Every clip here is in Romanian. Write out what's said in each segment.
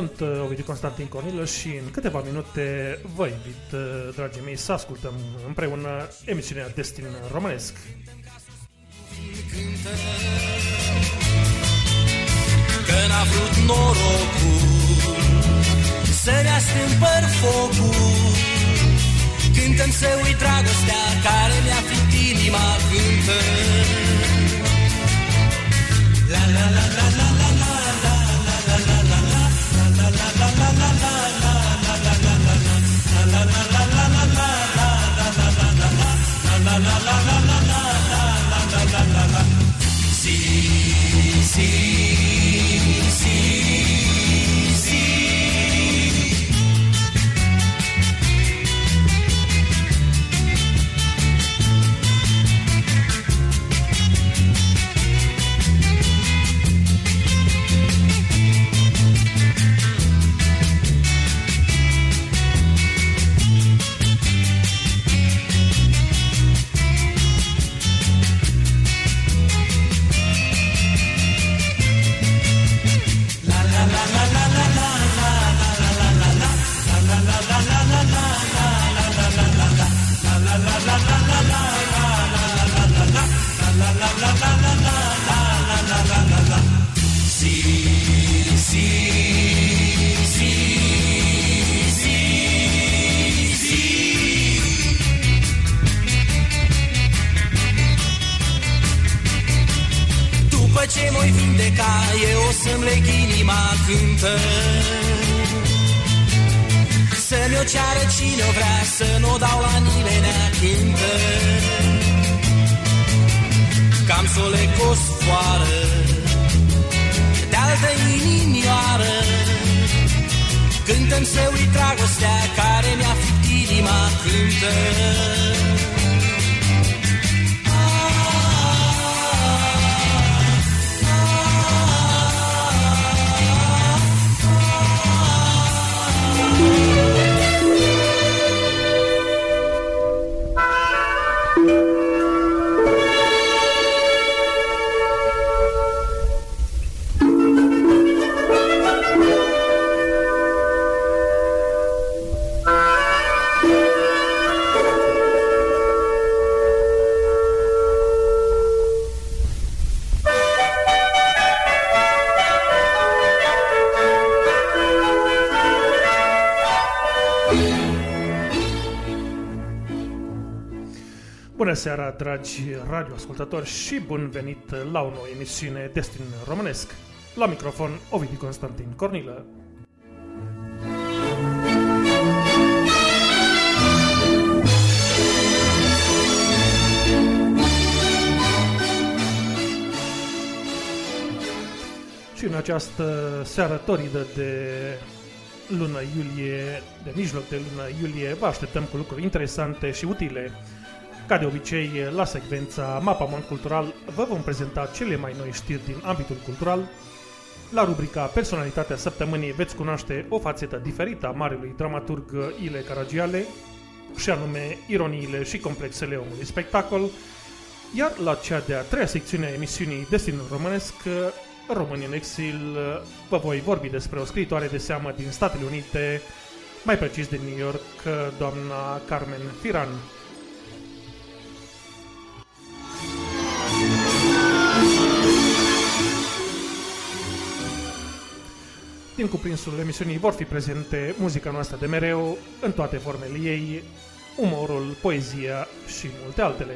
Sunt uh, Ovidiu Constantin Cornilă și în câteva minute vă invit, uh, dragii mei, să ascultăm împreună emisiunea Destin Românesc. Că n-a vrut norocul Să ne astâmpăr focul. Cântăm să uit dragostea Care mi-a fit inima cântă. La la la la la la la la la la la la see. Ce mă vindeca, eu o să-mi leg inima cântă. Să mi-o ceară cine o vrea, să nu o dau la nimeni cântă. Cam să o leg cu o sfoară De altă inimioară. Cântăm să uit dragostea care mi-a fit inima cântă Bună seara, dragi radioascultători și bun venit la o nouă emisiune Destin Românesc. La microfon, Ovidiu Constantin Cornilă. Și în această seară toridă de lună iulie, de mijloc de lună iulie, vă așteptăm cu lucruri interesante și utile. Ca de obicei, la secvența Mapamont Cultural vă vom prezenta cele mai noi știri din ambitul cultural. La rubrica Personalitatea Săptămânii veți cunoaște o fațetă diferită a marelui dramaturg Ile Caragiale, și anume ironiile și complexele omului spectacol, iar la cea de-a treia secțiune a emisiunii Destinul Românesc, Români în exil, vă voi vorbi despre o scriitoare de seamă din Statele Unite, mai precis din New York, doamna Carmen Firan. Din cuprinsul emisiunii vor fi prezente muzica noastră de mereu, în toate formele ei, umorul, poezia și multe altele.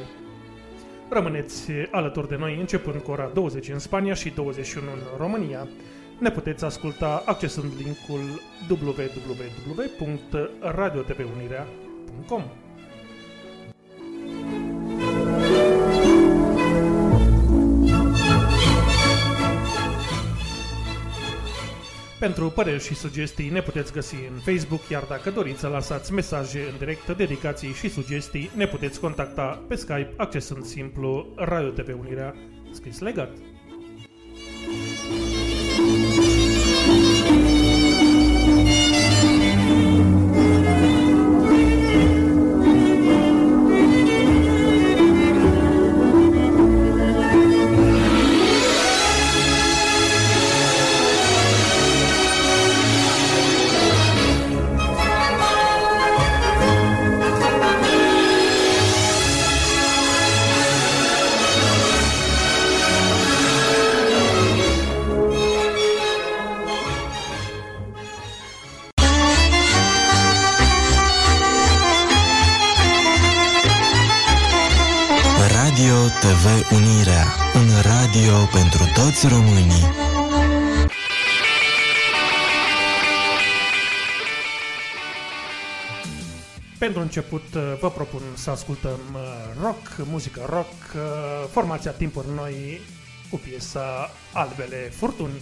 Rămâneți alături de noi începând cu ora 20 în Spania și 21 în România. Ne puteți asculta accesând linkul www.radiotvunirea.com Pentru păreri și sugestii ne puteți găsi în Facebook, iar dacă doriți să lăsați mesaje în direct, dedicații și sugestii, ne puteți contacta pe Skype accesând simplu Radio TV Unirea, scris legat. TV pentru toți românii. Pentru început uh, vă propun să ascultăm uh, rock, muzică rock, uh, formația Timpuri Noi cu piesa Albele Furtuni.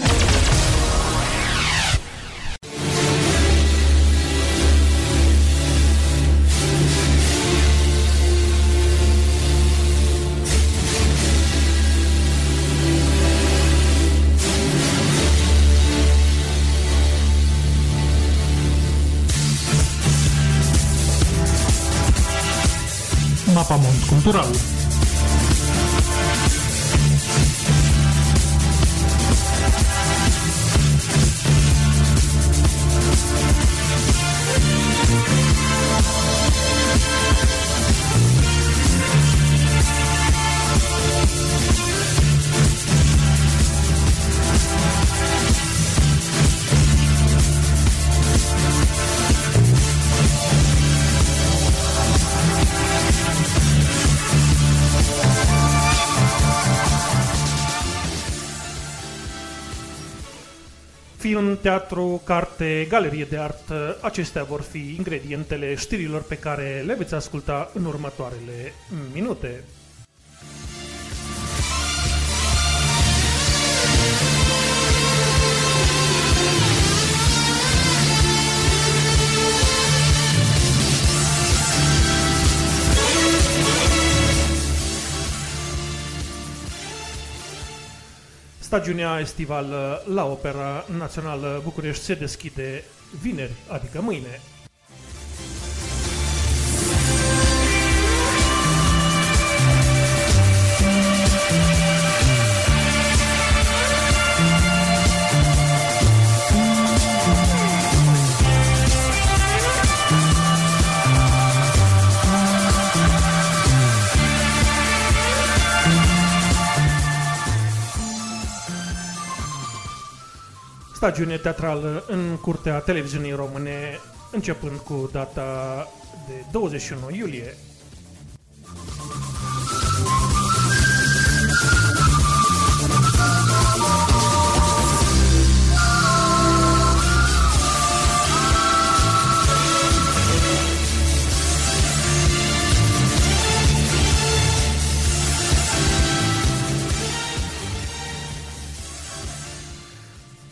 Teatru, carte, galerie de artă, acestea vor fi ingredientele știrilor pe care le veți asculta în următoarele minute. Stagiunea estivală la Opera Națională București se deschide vineri, adică mâine. Stagiune teatrală în curtea televiziunii române, începând cu data de 21 iulie.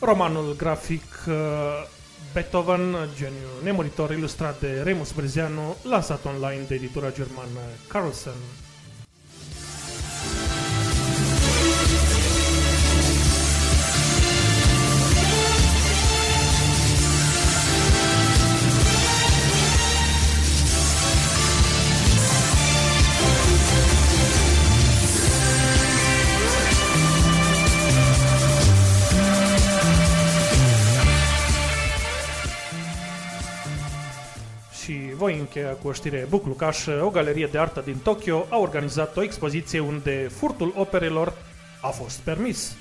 Romanul grafic uh, Beethoven, geniu nemuritor, ilustrat de Remus Brezianu, lansat online de editura germană Carlsen. Voi încheia cu o știre buclucașă. O galerie de artă din Tokyo a organizat o expoziție unde furtul operelor a fost permis.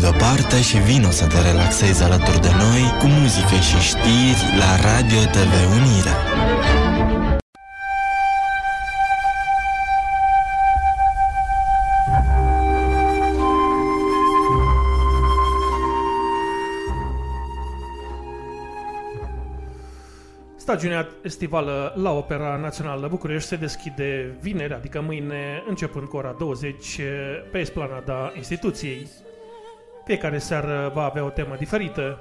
Deoparte și vino să te relaxezi alături de noi cu muzică și știri la Radio TV Unirea. Stagiunea estivală la Opera Națională București se deschide vineri, adică mâine, începând cu ora 20, pe esplanada instituției. Fiecare seară va avea o temă diferită.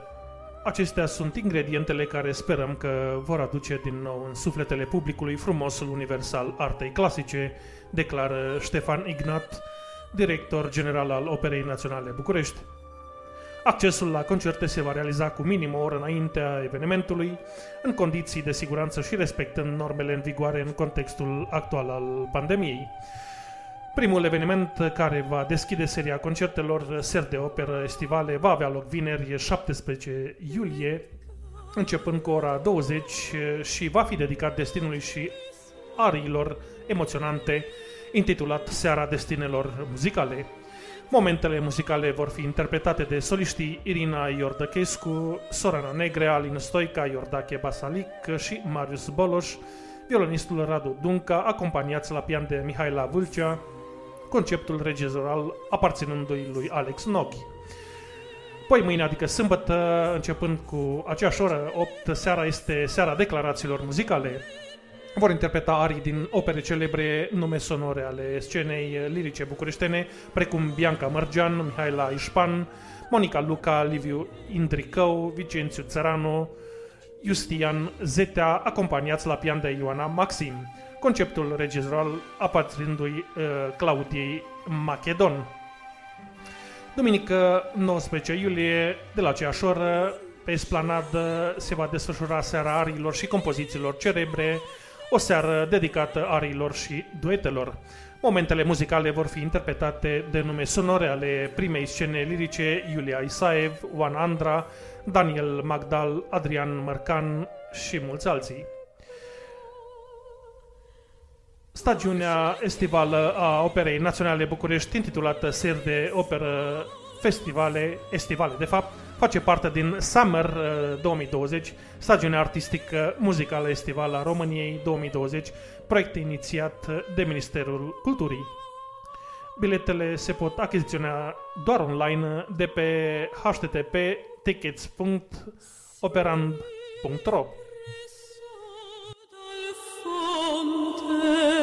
Acestea sunt ingredientele care sperăm că vor aduce din nou în sufletele publicului frumosul universal artei clasice, declară Ștefan Ignat, director general al Operei Naționale București. Accesul la concerte se va realiza cu minim o oră înaintea evenimentului, în condiții de siguranță și respectând normele în vigoare în contextul actual al pandemiei. Primul eveniment care va deschide seria concertelor Ser de Operă Estivale va avea loc vineri 17 iulie, începând cu ora 20 și va fi dedicat destinului și ariilor emoționante, intitulat Seara Destinelor Muzicale. Momentele muzicale vor fi interpretate de soliștii Irina Iordăchescu, Sorana Negre, Alin Stoica, Iordache Basalic și Marius Boloș, violonistul Radu Dunca, acompaniați la pian de Mihaela Vâlcea, conceptul regizioral aparținându-i lui Alex Noghi. Poi mâine, adică sâmbătă, începând cu aceeași oră, 8 seara, este seara declarațiilor muzicale. Vor interpreta arii din opere celebre, nume sonore ale scenei lirice bucureștene, precum Bianca Mărgean, Mihaela Ișpan, Monica Luca, Liviu Indricău, Vicențiu Țăranu, Justian Zetea, acompaniați la pian de Ioana Maxim. Conceptul regizioral aparținându-i uh, Claudiei Macedon. Duminică 19 iulie, de la aceeași oră, pe esplanadă se va desfășura seara arilor și compozițiilor cerebre, o seară dedicată arilor și duetelor. Momentele muzicale vor fi interpretate de nume sonore ale primei scene lirice Iulia Isaev, Oan Andra, Daniel Magdal, Adrian Mărcan și mulți alții. Stagiunea estivală a Operei Naționale București, intitulată Ser de Operă Festivale, Estivale de fapt, face parte din Summer uh, 2020, stagiunea artistică muzicală estivală a României 2020, proiect inițiat de Ministerul Culturii. Biletele se pot achiziționa doar online de pe http tickets.operand.ro Yeah.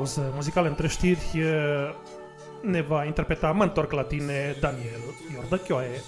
Pauză muzicală între știri. eh, Ne va interpreta Mă întorc la tine Daniel Iordăchioae.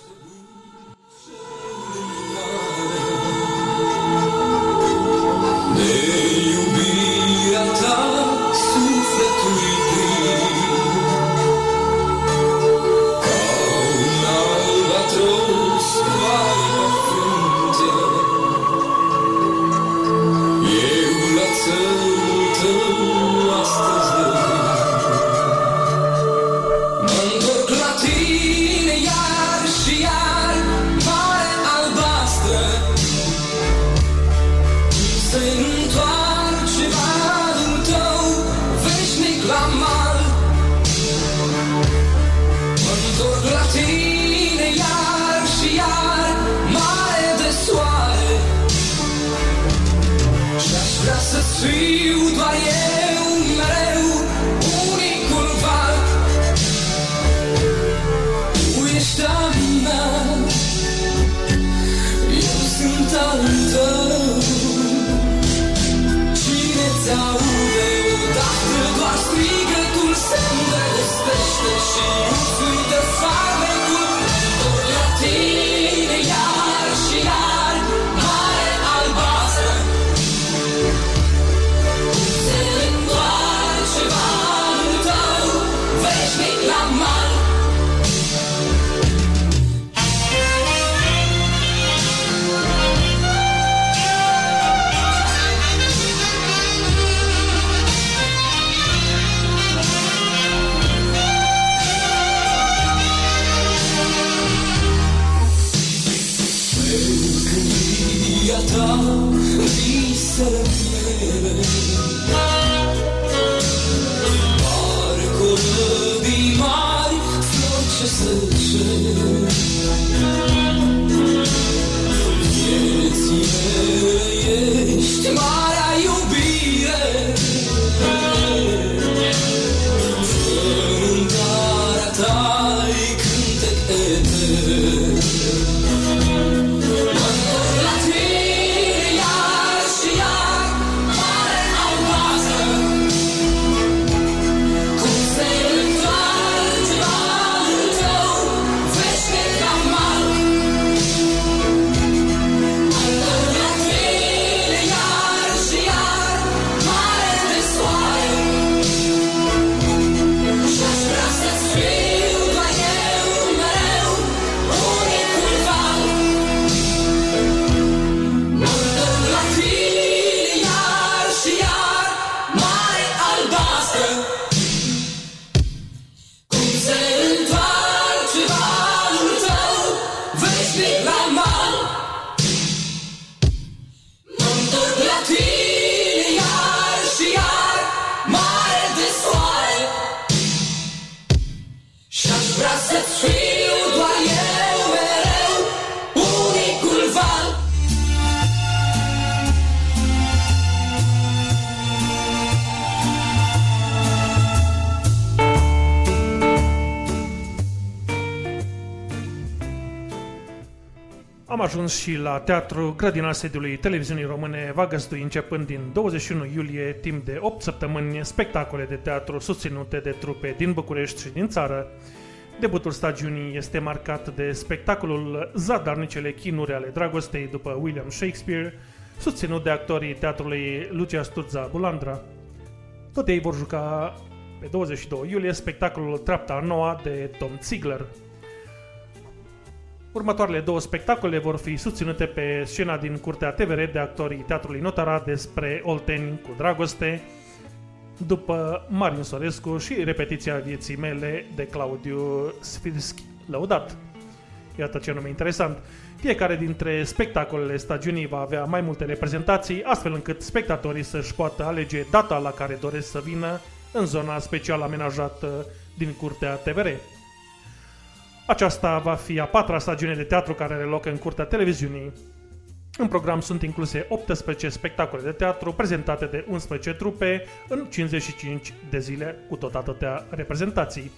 Și la Teatru Grădina sediului televiziunii române va găzdui începând din 21 iulie timp de 8 săptămâni spectacole de teatru susținute de trupe din București și din țară. Debutul stagiunii este marcat de spectacolul Zadarnicele chinuri ale dragostei după William Shakespeare, susținut de actorii teatrului Lucia Sturza Bulandra. Tot ei vor juca pe 22 iulie spectacolul Treapta a noua de Tom Ziegler. Următoarele două spectacole vor fi susținute pe scena din Curtea TVR de actorii Teatrului Notara despre Olteni cu dragoste, după Marin Sorescu și repetiția vieții mele de Claudiu Sfirschi, lăudat. Iată ce nume interesant. Fiecare dintre spectacolele stagiunii va avea mai multe reprezentații, astfel încât spectatorii să-și poată alege data la care doresc să vină în zona special amenajată din Curtea TVR. Aceasta va fi a patra stagiune de teatru care are loc în curtea televiziunii. În program sunt incluse 18 spectacole de teatru prezentate de 11 trupe în 55 de zile cu tot atâtea reprezentații.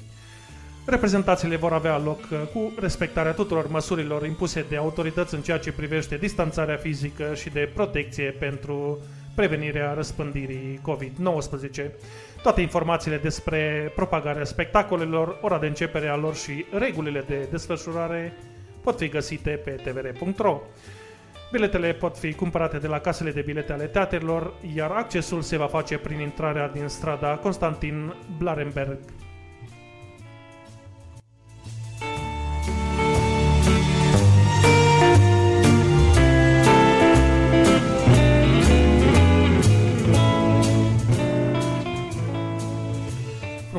Reprezentațiile vor avea loc uh, cu respectarea tuturor măsurilor impuse de autorități în ceea ce privește distanțarea fizică și de protecție pentru prevenirea răspândirii COVID-19. Toate informațiile despre propagarea spectacolelor, ora de începere a lor și regulile de desfășurare pot fi găsite pe tvr.ro. Biletele pot fi cumpărate de la casele de bilete ale teatrelor, iar accesul se va face prin intrarea din strada Constantin Blarenberg.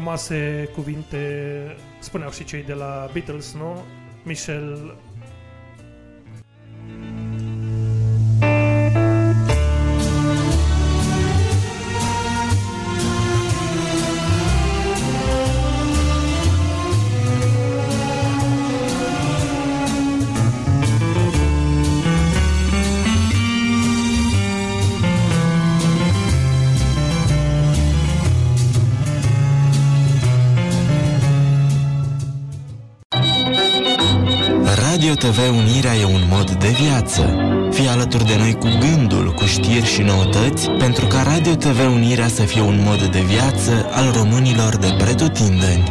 Frumoase cuvinte spuneau și cei de la Beatles, nu? Michel Radio TV Unirea e un mod de viață. Fii alături de noi cu gândul, cu știri și noutăți, pentru ca Radio TV Unirea să fie un mod de viață al românilor de pretutindeni.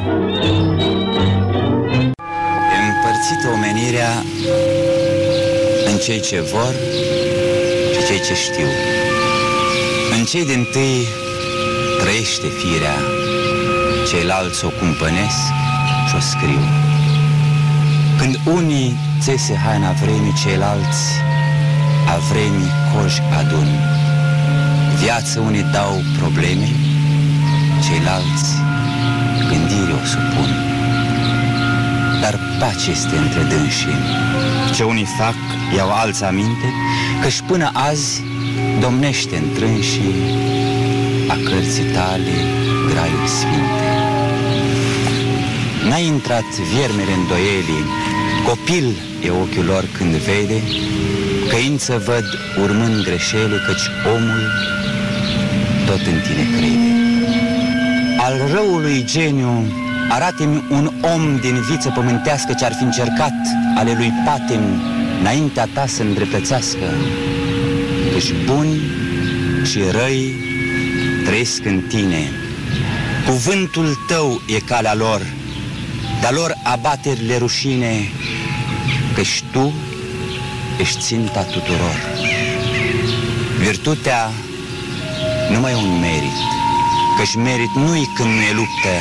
E împărțită omenirea în cei ce vor și cei ce știu. În cei din tâi trăiește firea, ceilalți o cumpănesc și o scriu. Când unii țese haina vremii, ceilalți a vremii coși adun. Viață unii dau probleme, ceilalți gândire o supun. Dar pace este între dânsii. Ce unii fac, iau alți aminte, Căci până azi domnește întrânsii a cărții tale graiuri sfinte. N-a intrat viermele îndoielii, copil e ochiul lor când vede, căință văd urmând greșele, căci omul tot în tine crede. Al răului geniu, arate-mi un om din viță pământească ce ar fi încercat ale lui Patem înaintea ta să îndreptățească, căci buni și răi trăiesc în tine. Cuvântul tău e calea lor, dar lor abaterile rușine, căci tu ești ținta tuturor. Virtutea nu mai e un merit, căci merit nu-i când nu e luptă.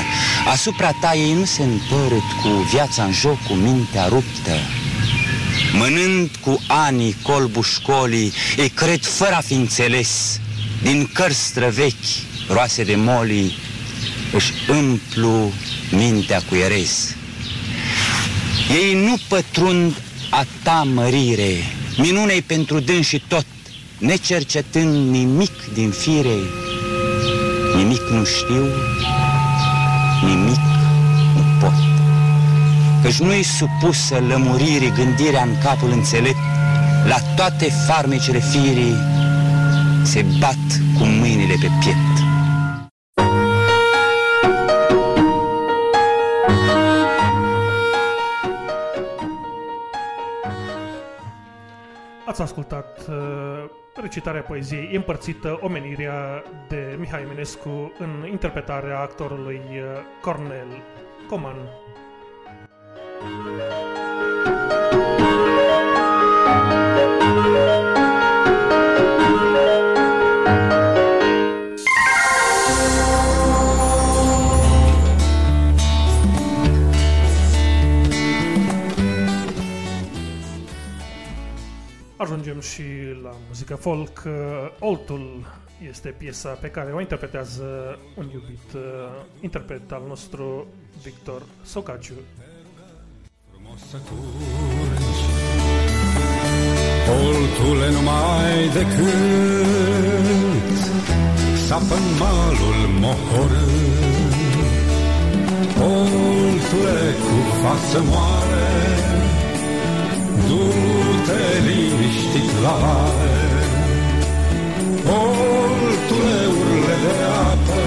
Asupra ta ei nu se întărât cu viața în joc, cu mintea ruptă. Mânând cu anii colbul școlii, ei cred fără a fi înțeles, din cărți străvechi, roase de molii, își împlu mintea cu erez. Ei nu pătrund a ta mărire, minunei pentru dâns și tot, necercetând nimic din fire, nimic nu știu, nimic nu pot. Căci nu-i supusă lămuririi gândirea în capul înțelept, la toate farmecele firii se bat cu mâinile pe piept. Ascultat uh, recitarea poeziei împărțită omenirea de Mihai Eminescu în interpretarea actorului uh, Cornel Coman. Ajungem și la muzica folk. Uh, Oltul este piesa pe care o interpretează un iubit uh, interpret al nostru, Victor Socaciu. Frumos să curgi Oltule numai decât Sapă în malul mohorât Oltule cu față moare Du-te liniștit la mare Oltule urle de apă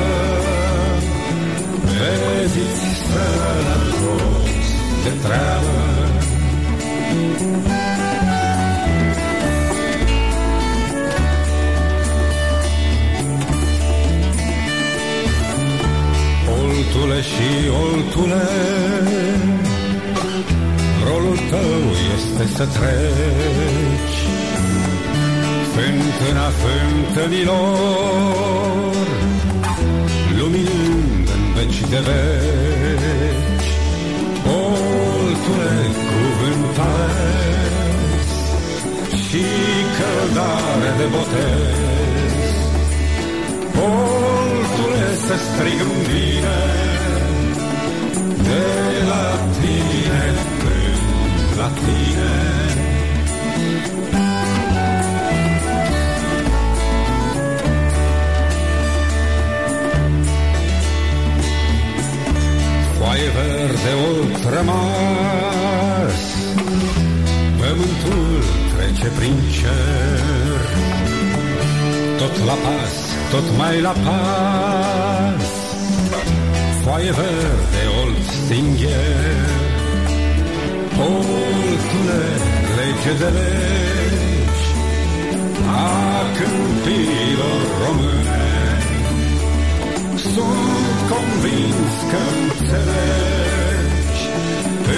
Vediți sănătos de treabă. Oltule și oltule Rolul tău este să treci Fântâna fântânilor Luminând în veci de veci Oltule cuvântez Și căldare de botez. Oltule să strig în vine De la tine. până la tine Foaie verde olt rămas Pământul trece prin cer. Tot la pas, tot mai la pas Foaie verde olt stingher Oltule, lege de legi A câmpiilor române sunt convins că înțelegi,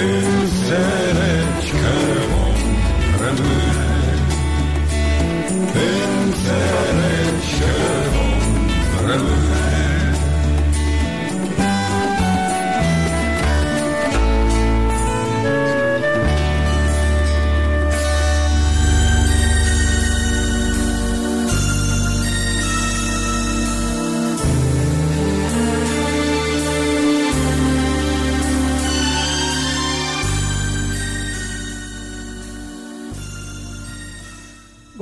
înțelegi că vom rămâne. Înțelegi că vom rămâne.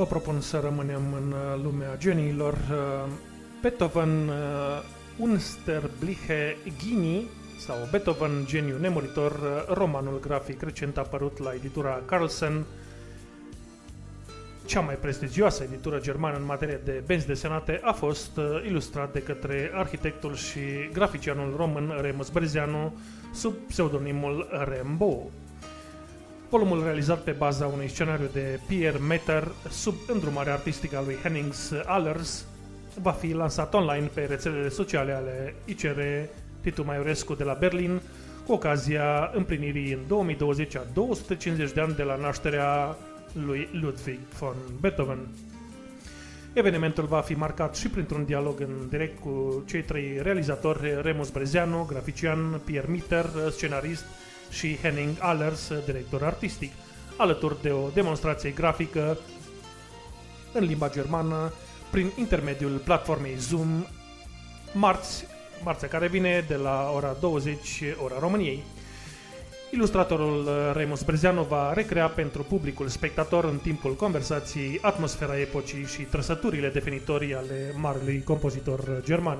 Propun să rămânem în uh, lumea geniilor. Uh, Beethoven, uh, Unsterbliche Ghini, sau Beethoven, geniu nemuritor, uh, romanul grafic recent apărut la editura Carlsen, cea mai prestigioasă editură germană în materie de benzi desenate, a fost uh, ilustrat de către arhitectul și graficianul român Remus Brezeanu sub pseudonimul Rembo. Volumul realizat pe baza unui scenariu de Pierre Metter sub îndrumarea artistică a lui Hennings Allers va fi lansat online pe rețelele sociale ale ICR Titu Maiorescu de la Berlin cu ocazia împlinirii în 2020 a 250 de ani de la nașterea lui Ludwig von Beethoven. Evenimentul va fi marcat și printr-un dialog în direct cu cei trei realizatori, Remus Brezeanu, grafician, Pierre Mitter, scenarist și Henning Allers, director artistic, alături de o demonstrație grafică în limba germană prin intermediul platformei Zoom marți, marțea care vine de la ora 20, ora României. Ilustratorul uh, Remus Brezeanu va recrea pentru publicul spectator în timpul conversației atmosfera epocii și trăsăturile definitorii ale marelui compozitor german.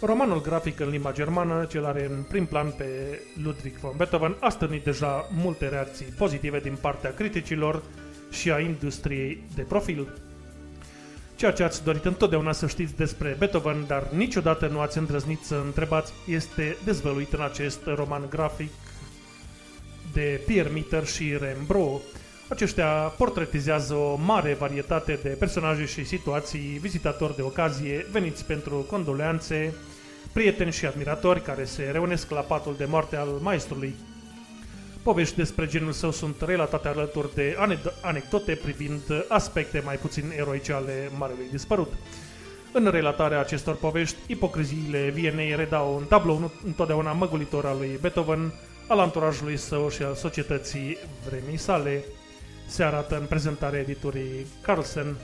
Romanul grafic în limba germană, cel are în prim plan pe Ludwig von Beethoven, a stârnit deja multe reacții pozitive din partea criticilor și a industriei de profil. Ceea ce ați dorit întotdeauna să știți despre Beethoven, dar niciodată nu ați îndrăznit să întrebați, este dezvăluit în acest roman grafic de Pierre Mitter și Rembrandt. Aceștia portretizează o mare varietate de personaje și situații, vizitatori de ocazie, veniți pentru condoleanțe, prieteni și admiratori care se reunesc la patul de moarte al maestrului. Povești despre genul său sunt relatate alături de ane- anecdote privind aspecte mai puțin eroice ale marelui dispărut. În relatarea acestor povești, ipocriziile vienei redau un tablou nu- întotdeauna măgulitor al lui Beethoven, al anturajului său și al societății vremii sale. Se arată în prezentarea editurii Carlsen.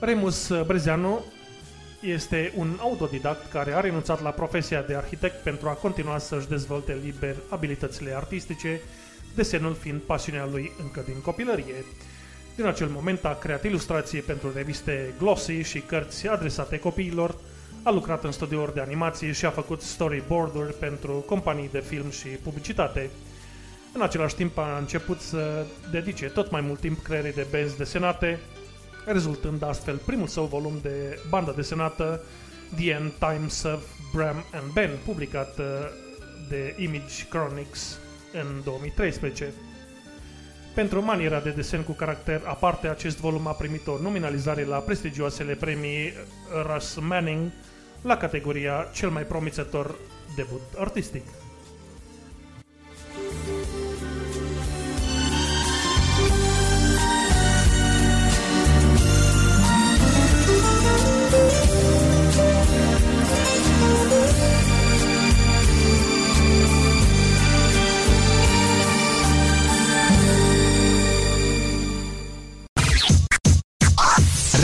Remus Brezeanu este un autodidact care a renunțat la profesia de arhitect pentru a continua să-și dezvolte liber abilitățile artistice, desenul fiind pasiunea lui încă din copilărie. Din acel moment a creat ilustrații pentru reviste glossy și cărți adresate copiilor, a lucrat în studiouri de animație și a făcut storyboard-uri pentru companii de film și publicitate. În același timp a început să dedice tot mai mult timp creierii de benzi desenate, rezultând astfel primul său volum de bandă desenată The End Times of Bram and Ben, publicat uh, de Image Chronics în 2013. Pentru maniera de desen cu caracter aparte, acest volum a primit o nominalizare la prestigioasele premii Russ Manning la categoria cel mai promițător debut artistic.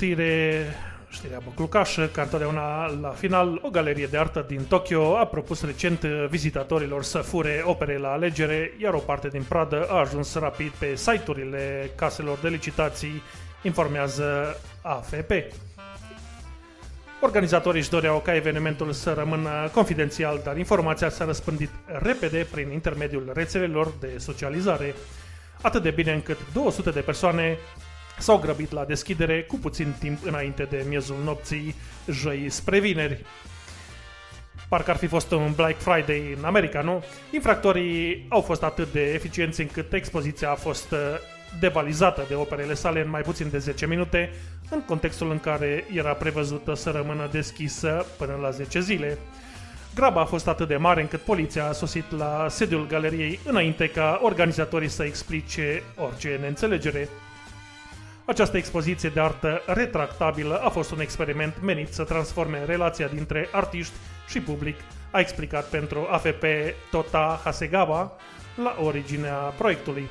Știre, știrea băclucașă, ca întotdeauna la final, o galerie de artă din Tokyo a propus recent vizitatorilor să fure opere la alegere, iar o parte din pradă a ajuns rapid pe site-urile caselor de licitații, informează AFP. Organizatorii își doreau ca evenimentul să rămână confidențial, dar informația s-a răspândit repede prin intermediul rețelelor de socializare. Atât de bine încât 200 de persoane s-au grăbit la deschidere cu puțin timp înainte de miezul nopții, joi spre vineri. Parcă ar fi fost un Black Friday în America, nu? Infractorii au fost atât de eficienți încât expoziția a fost uh, devalizată de operele sale în mai puțin de 10 minute, în contextul în care era prevăzută să rămână deschisă până la 10 zile. Graba a fost atât de mare încât poliția a sosit la sediul galeriei înainte ca organizatorii să explice orice neînțelegere. Această expoziție de artă retractabilă a fost un experiment menit să transforme relația dintre artiști și public, a explicat pentru AFP Tota Hasegawa la originea proiectului.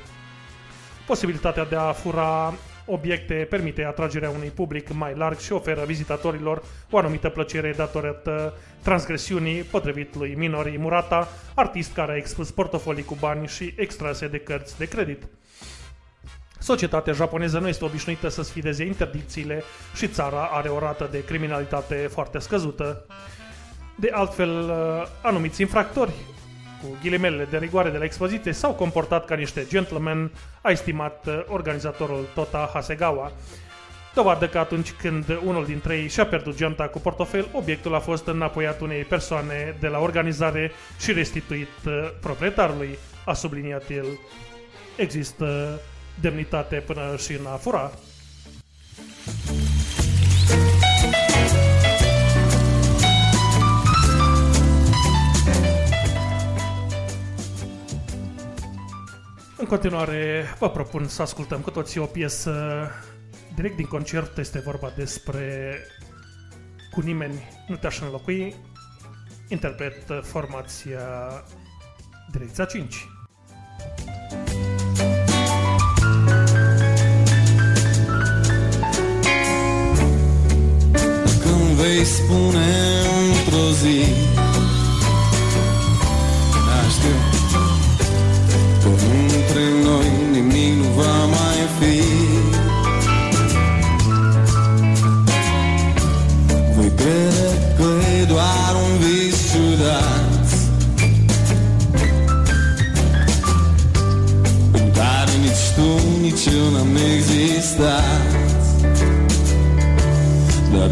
Posibilitatea de a fura obiecte permite atragerea unui public mai larg și oferă vizitatorilor o anumită plăcere datorată transgresiunii, potrivit lui Minori Murata, artist care a expus portofolii cu bani și extrase de cărți de credit. Societatea japoneză nu este obișnuită să sfideze interdicțiile și țara are o rată de criminalitate foarte scăzută. De altfel, anumiți infractori, cu ghilimele de rigoare de la expoziție, s-au comportat ca niște gentlemen, a estimat organizatorul Tota Hasegawa. Dovadă că atunci când unul dintre ei și-a pierdut geanta cu portofel, obiectul a fost înapoiat unei persoane de la organizare și restituit proprietarului, a subliniat el. Există demnitate până și în a fura. În continuare, vă propun să ascultăm cu toții o piesă direct din concert. Este vorba despre Cu nimeni nu te-aș înlocui. Interpret formația Direcția 5.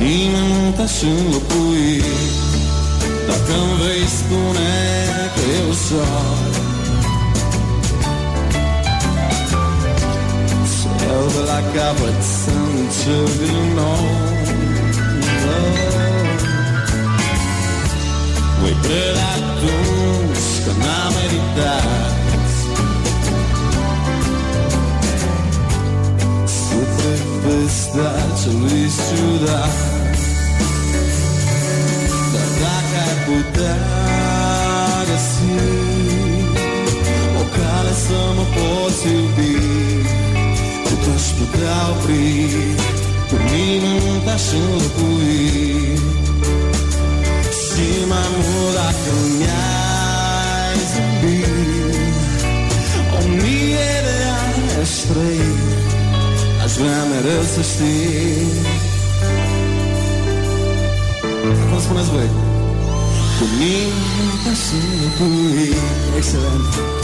știi Nimeni nu te-aș înlocui Dacă îmi vei spune că e ușor Să iau de la capăt să încep din nou Voi crede atunci că n-am meritat Să trec peste acelui ciudat Dar dacă ai putea găsi O cale să mă poți iubi Cu te-aș putea opri Cu mine nu te-aș înlocui Și mai mult dacă mi-ai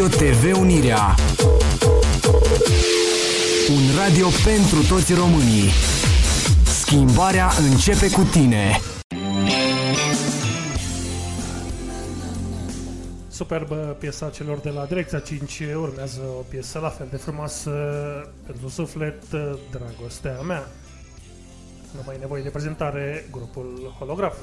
Radio TV Unirea. Un radio pentru toți românii. Schimbarea începe cu tine. Superbă piesa celor de la Direcția 5 urmează o piesă la fel de frumoasă pentru suflet, Dragostea mea. Nu mai e nevoie de prezentare, grupul Holograf.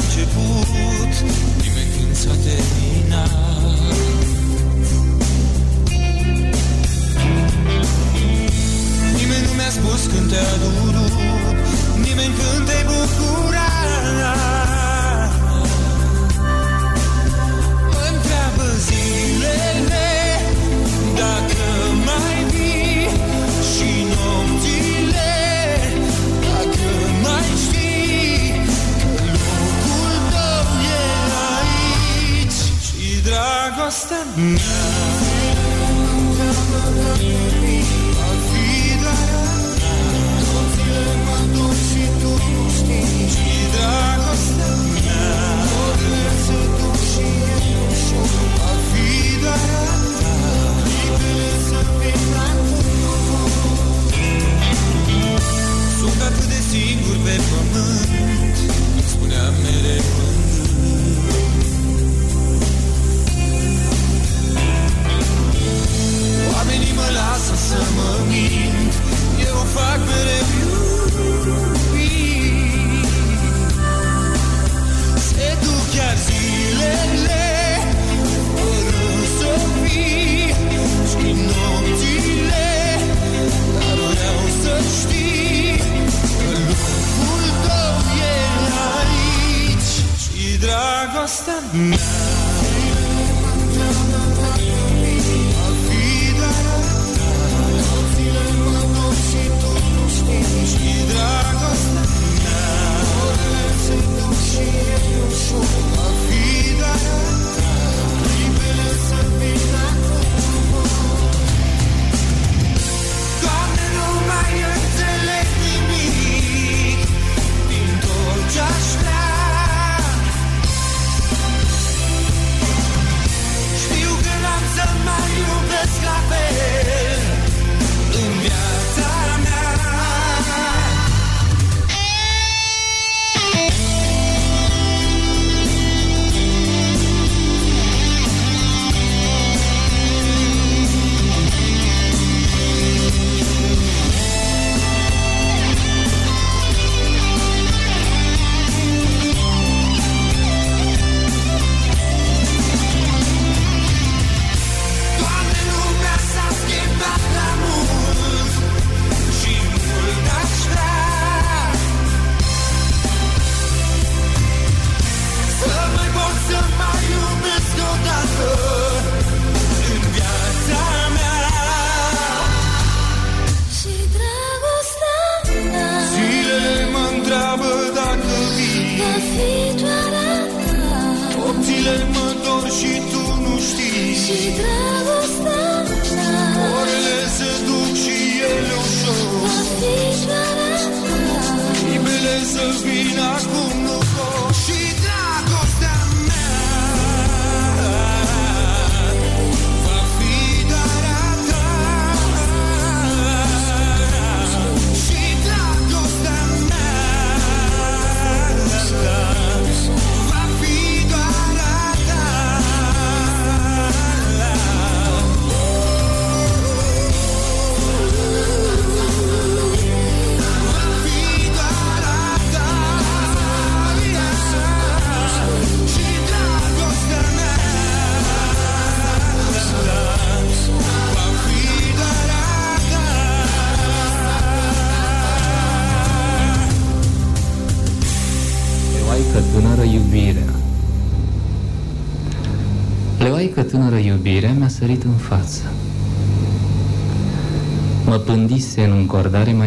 Știut când a început Nimeni când s-a terminat. Nimeni nu mi-a spus când te-a durut Nimeni când te-ai bucurat dragostea mea Ar fi doar a ta Nopțile mă duc și tu nu știi Și dragostea mea Orice să duc și eu nu știu Ar fi doar a ta Clipele să vină acum Sunt atât de singur pe pământ să mă mint Eu o fac mereu iubit. Se duc chiar zilele Fără să vii Și nopțile Dar vreau să știi Că locul tău e aici. Și dragostea mea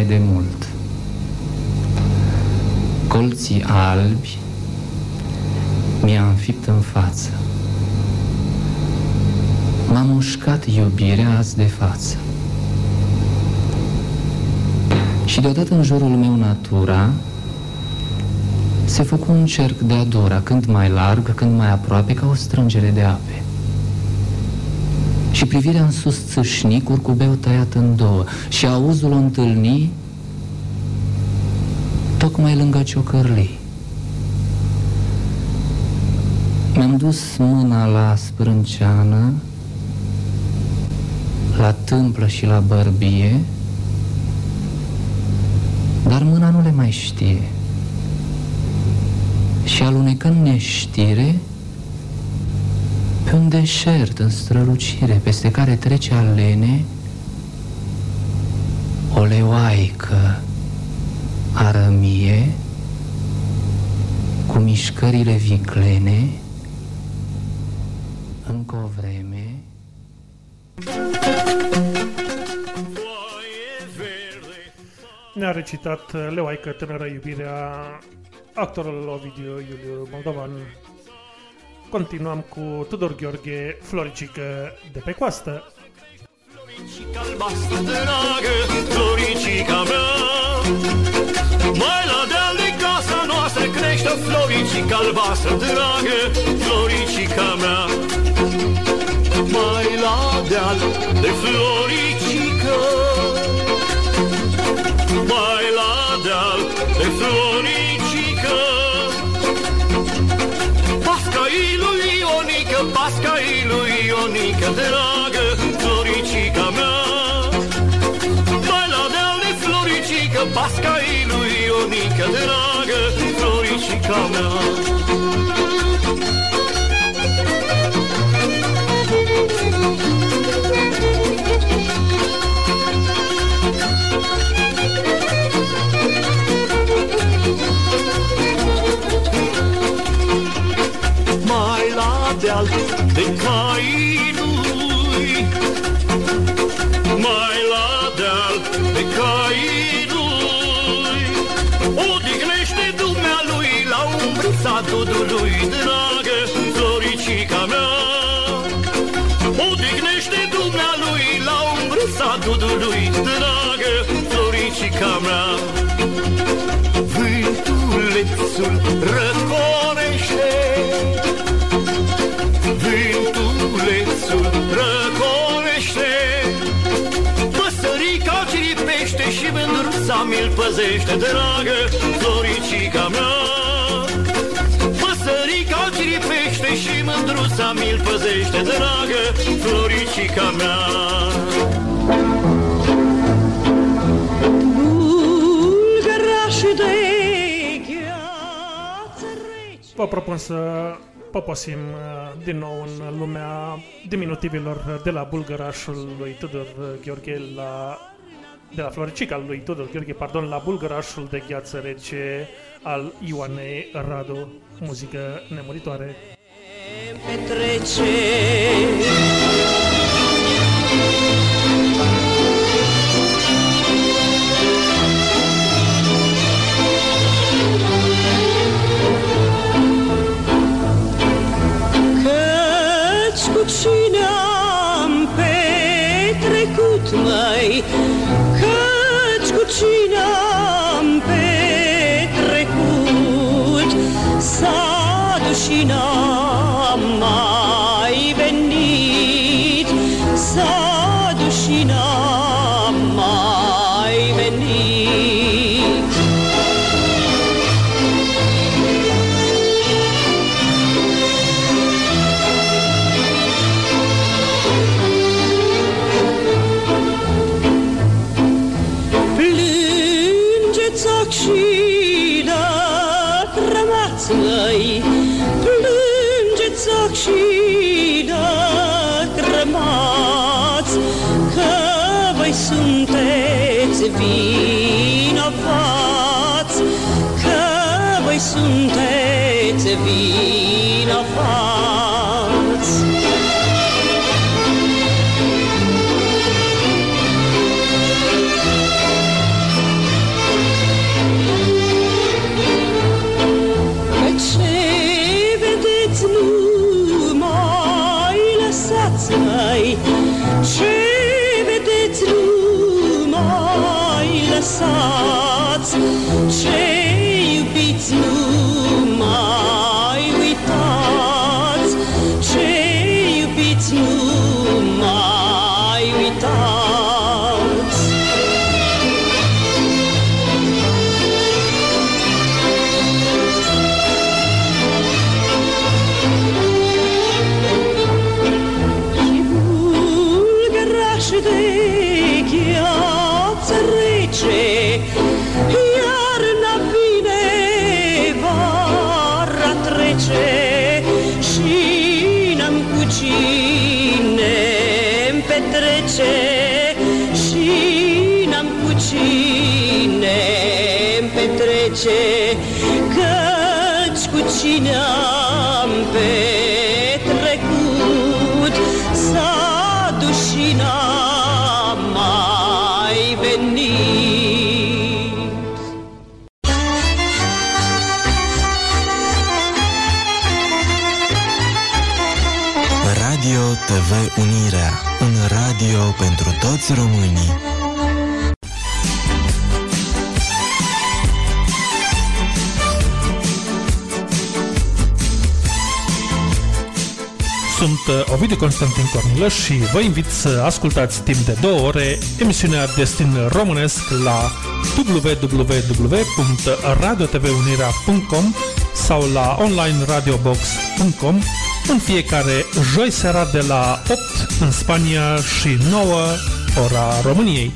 mai de mult. Colții albi mi-a înfipt în față. M-a mușcat iubirea azi de față. Și deodată în jurul meu natura se făcu un cerc de adora, când mai larg, când mai aproape, ca o strângere de ape. Și privirea în sus țâșni, curcubeu tăiat în două, și auzul o întâlni tocmai lângă ciocărlii. Mi-am dus mâna la sprânceană, la tâmplă și la bărbie, dar mâna nu le mai știe. Și alunecând neștire, pe un deșert în strălucire, peste care trece alene, o leoaică arămie, cu mișcările viclene, încă o vreme, Ne-a recitat Leoaică tânără iubirea actorul Ovidiu Iuliu Moldovan. Continuăm cu Tudor Gheorghe, Floricică de pe coastă. albastră dragă, floricica mea. Mai la deal de casa noastră crește o floricica albastră dragă, floricica mea. Mai la deal de floricică. Mai la deal de floricică Ionica, pasca lui Ionica, dragă, floricica mea. Mai la deal de floricica, pasca lui Ionica, dragă, floricica mea. Dudului Dragă floricica mea. Odihnește dumnealui la umbrița dudului Dragă floricica mea. Vântulețul răcorește. Vântulețul răcorește. Păsărica ciripește și mândruța mi-l păzește Dragă floricica și mândruța mi-l păzește Dragă floricica mea Bulgăraș de gheață Vă propun să poposim uh, din nou în lumea diminutivilor de la bulgărașul lui Tudor Gheorghe la de la Floricica lui Tudor Gheorghe, pardon, la bulgărașul de gheață rece al Ioanei Radu, muzică nemuritoare. Petrece Căci cu cine pentru toți românii. Sunt uh, Ovidiu Constantin Cornilăș și vă invit să ascultați timp de două ore emisiunea Destin Românesc la www.radiotvunirea.com sau la onlineradiobox.com în fiecare joi seara de la 8 în Spania și 9 ora României.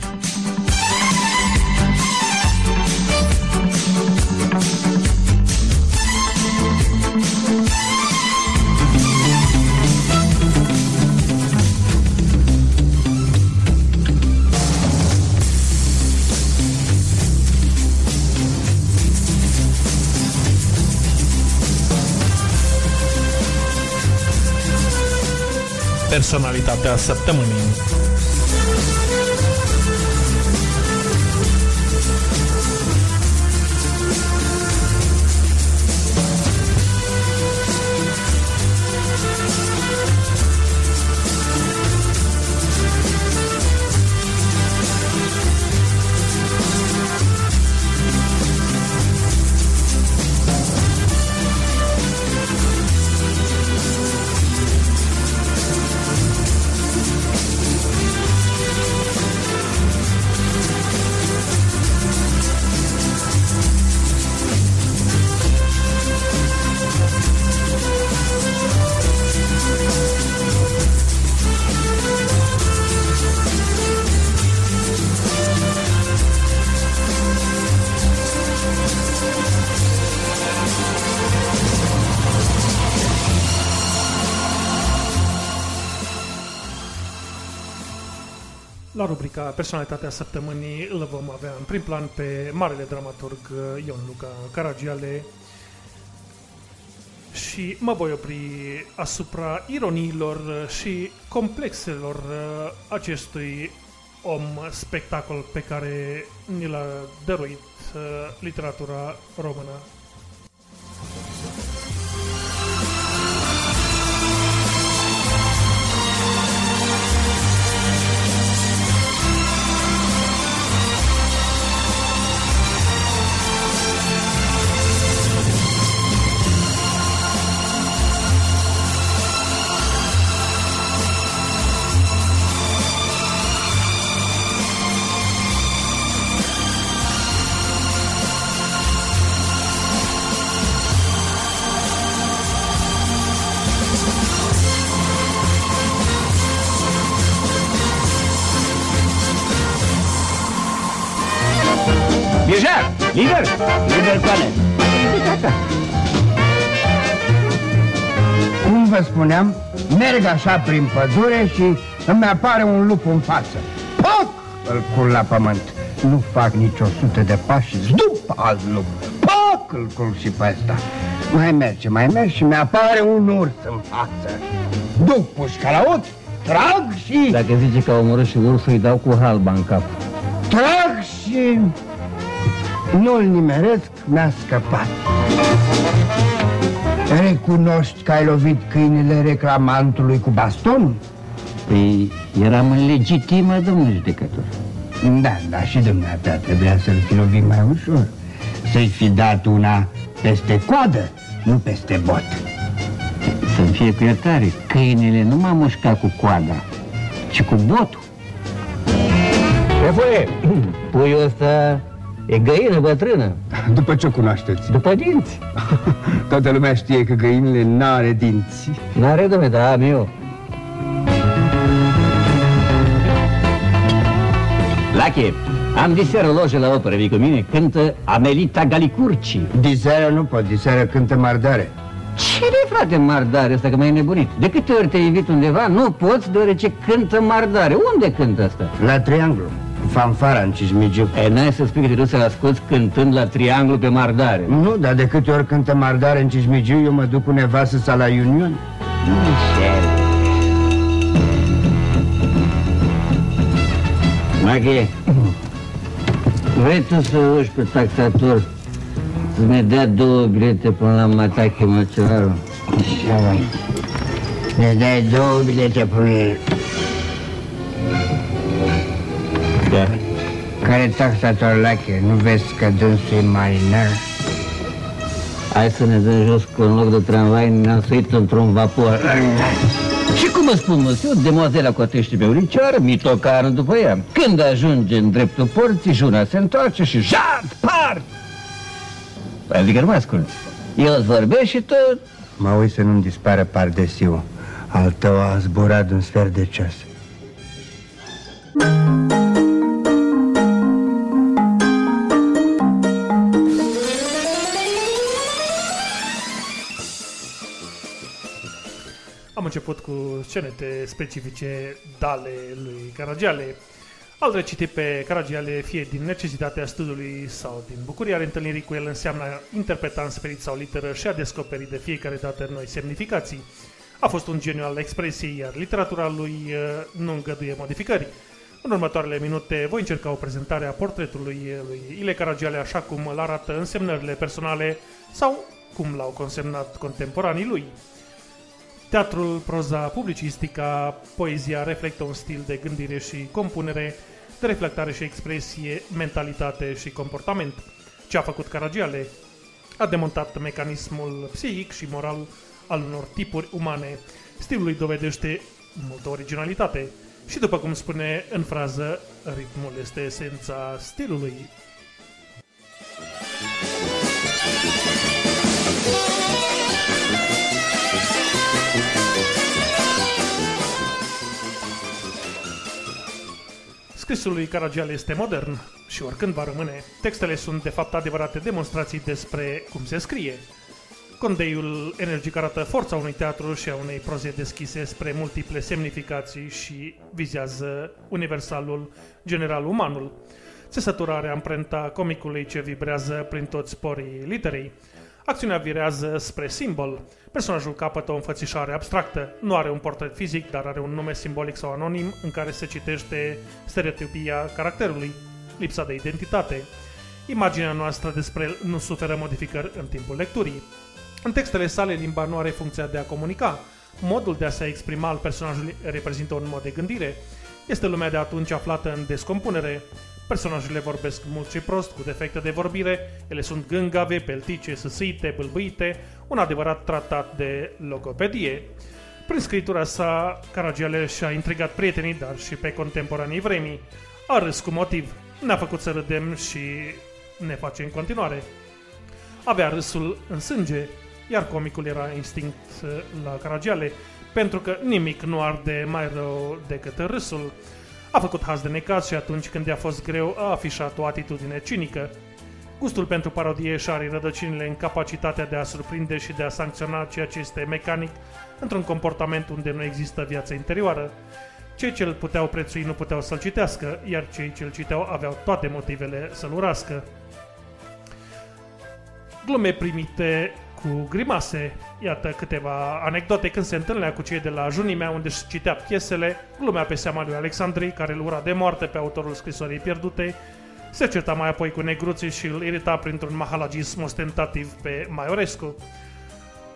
Personalitatea săptămânii. Personalitatea Săptămânii îl vom avea în prim plan pe marele dramaturg uh, Ion Luca Caragiale și mă voi opri asupra ironiilor uh, și complexelor uh, acestui om spectacol pe care ni l-a dăruit literatura română. Birjar! Liber! Liber pane! Cum vă spuneam, merg așa prin pădure și îmi apare un lup în față. Poc! Îl cul la pământ. Nu fac nici o sută de pași, zdup alt lup. Poc! Îl cul și pe ăsta. Mai merge, mai merge și mi-apare un urs în față. Duc pușca la ochi, trag și... Dacă zice că a omorât și ursul, îi dau cu halba în cap. Trag și... Nu-l nimeresc, mi-a scăpat. Recunoști că ai lovit câinele reclamantului cu baston? Păi eram în legitimă, domnul judecător. Da, da, și dumneata trebuia să-l fi lovit mai ușor. Să-i fi dat una peste coadă, nu peste bot. Să-mi fie cu iertare, câinele nu m-a mușcat cu coada, ci cu botul. Șefule, puiul ăsta e găină bătrână. După ce o cunoașteți? După dinți. Toată lumea știe că găinile n-are dinți. N-are, domne, da, am eu. Lache, am diseară loje la operă, vii cu mine, cântă Amelita Galicurci. Diseară nu pot, diseară cântă mardare. Ce frate mardare ăsta, că m-ai nebunit? De câte ori te invit undeva, nu poți, deoarece cântă mardare. Unde cântă asta? La trianglu, fanfara în Cismigiu. E, n-ai să spui că te duci să-l asculti cântând la trianglu pe mardare. Nu, dar de câte ori cântă mardare în Cismigiu, eu mă duc cu nevastă sa la Union. Michel. Maghe, vrei tu să uși pe taxator să ne dea două bilete până la Matache Măcelaru? Așa, vai. Ne dai două bilete până Da. Care taxator lache? Nu vezi că dânsul e marinar? Hai să ne dăm jos cu un loc de tramvai, ne-am suit într-un vapor. Și cum îți spun, mă, eu, demoazela cotește pe uricioară, mitocară după ea. Când ajunge în dreptul porții, juna se întoarce și jat, par! Adică nu mă asculti. Eu îți vorbesc și tu... Mă uit să nu-mi dispară pardesiu. Al tău a zburat de un sfert de ceas. Am început cu scenete specifice dale lui Caragiale. Al reciti pe Caragiale fie din necesitatea studiului sau din bucuria reîntâlnirii cu el înseamnă a interpreta în spirit sau literă și a descoperi de fiecare dată noi semnificații. A fost un geniu al expresiei, iar literatura lui uh, nu îngăduie modificări. În următoarele minute voi încerca o prezentare a portretului lui Ile Caragiale așa cum îl arată însemnările personale sau cum l-au consemnat contemporanii lui. Teatrul, proza, publicistica, poezia reflectă un stil de gândire și compunere, de reflectare și expresie, mentalitate și comportament. Ce a făcut Caragiale? A demontat mecanismul psihic și moral al unor tipuri umane. Stilul lui dovedește multă originalitate. Și după cum spune în frază, ritmul este esența stilului. Scrisul lui Caragiale este modern și oricând va rămâne, textele sunt de fapt adevărate demonstrații despre cum se scrie. Condeiul energic arată forța unui teatru și a unei proze deschise spre multiple semnificații și vizează universalul, general umanul. Țesătura are amprenta comicului ce vibrează prin toți porii literei. Acțiunea virează spre simbol. Personajul capătă o înfățișare abstractă. Nu are un portret fizic, dar are un nume simbolic sau anonim în care se citește stereotipia caracterului, lipsa de identitate. Imaginea noastră despre el nu suferă modificări în timpul lecturii. În textele sale, limba nu are funcția de a comunica. Modul de a se exprima al personajului reprezintă un mod de gândire. Este lumea de atunci aflată în descompunere. Personajele vorbesc mult și prost, cu defecte de vorbire, ele sunt gângave, peltice, săsite, bâlbâite, un adevărat tratat de logopedie. Prin scritura sa, Caragiale și-a intrigat prietenii, dar și pe contemporanii vremii. A râs cu motiv, ne-a făcut să râdem și ne face în continuare. Avea râsul în sânge, iar comicul era instinct uh, la Caragiale, pentru că nimic nu arde mai rău decât râsul. A făcut haz de necaz și atunci când i-a fost greu a afișat o atitudine cinică. Gustul pentru parodie și are rădăcinile în capacitatea de a surprinde și de a sancționa ceea ce este mecanic într-un comportament unde nu există viață interioară. Cei ce îl puteau prețui nu puteau să-l citească, iar cei ce îl citeau aveau toate motivele să-l urască. Glume primite cu grimase. Iată câteva anecdote când se întâlnea cu cei de la Junimea unde își citea piesele, glumea pe seama lui Alexandrii, care îl ura de moarte pe autorul scrisorii pierdute, se certa mai apoi cu negruții și îl irita printr-un mahalagism ostentativ pe Maiorescu.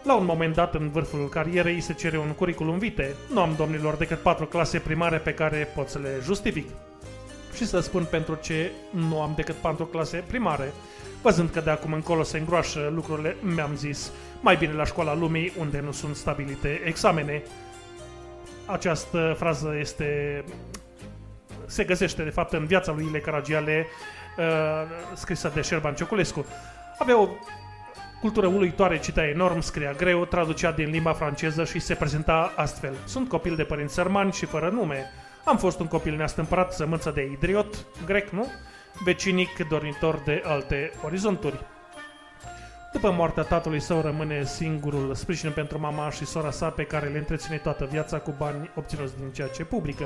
La un moment dat, în vârful carierei, se cere un curriculum vitae. Nu am, domnilor, decât patru clase primare pe care pot să le justific. Și să spun pentru ce nu am decât patru clase primare. Văzând că de acum încolo se îngroașă lucrurile, mi-am zis mai bine la școala lumii unde nu sunt stabilite examene. Această frază este se găsește de fapt în viața lui Ile Caragiale uh, scrisă de Șerban Cioculescu. Avea o cultură uluitoare, citea enorm, scria greu, traducea din limba franceză și se prezenta astfel. Sunt copil de părinți sărmani și fără nume. Am fost un copil neastâmpărat, sămânță de idriot, grec, nu? Vecinic, dormitor de alte orizonturi. După moartea tatălui său rămâne singurul sprijin pentru mama și sora sa pe care le întreține toată viața cu bani obținuți din ceea ce publică.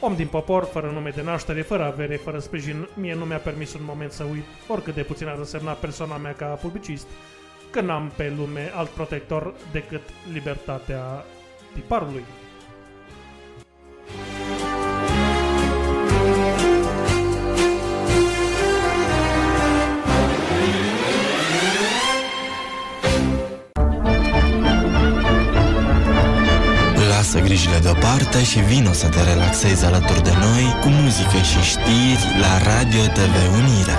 Om din popor, fără nume de naștere, fără avere, fără sprijin, mie nu mi-a permis un moment să uit oricât de puțin ar însemna persoana mea ca publicist, că n-am pe lume alt protector decât libertatea tiparului. Lasă grijile deoparte și vino să te relaxezi alături de noi cu muzică și știri la Radio TV Unirea.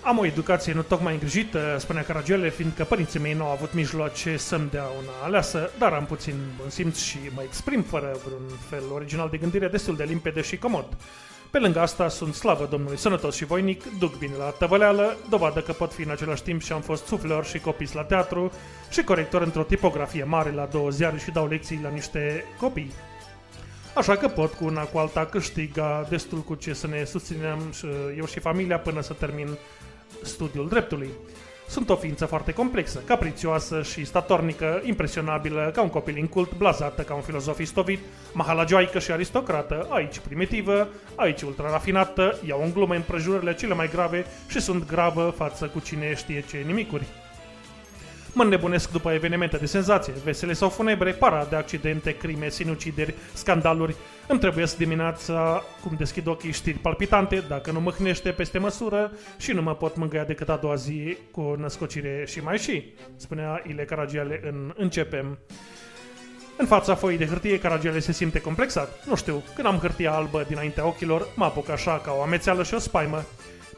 Am o educație nu tocmai îngrijită, spunea Caragiale, fiindcă părinții mei nu au avut mijloace să-mi dea una aleasă, dar am puțin bun simț și mă exprim fără vreun fel original de gândire destul de limpede și comod. Pe lângă asta, sunt slavă Domnului sănătos și voinic, duc bine la tăvăleală, dovadă că pot fi în același timp și am fost suflor și copis la teatru și corector într-o tipografie mare la două ziare și dau lecții la niște copii. Așa că pot cu una cu alta câștiga destul cu ce să ne susținem și eu și familia până să termin studiul dreptului. Sunt o ființă foarte complexă, caprițioasă și statornică, impresionabilă, ca un copil incult, blazată ca un filozof istovit, mahalagioaică și aristocrată, aici primitivă, aici ultrarafinată, iau în glume împrejurările cele mai grave și sunt gravă față cu cine știe ce nimicuri. Mă înnebunesc după evenimente de senzație, vesele sau funebre, parade, accidente, crime, sinucideri, scandaluri. Îmi trebuie dimineața, cum deschid ochii, știri palpitante, dacă nu mâhnește peste măsură și nu mă pot mângâia decât a doua zi cu născocire și mai și, spunea Ile Caragiale în Începem. În fața foii de hârtie, Caragiale se simte complexat. Nu știu, când am hârtia albă dinaintea ochilor, mă apuc așa ca o amețeală și o spaimă.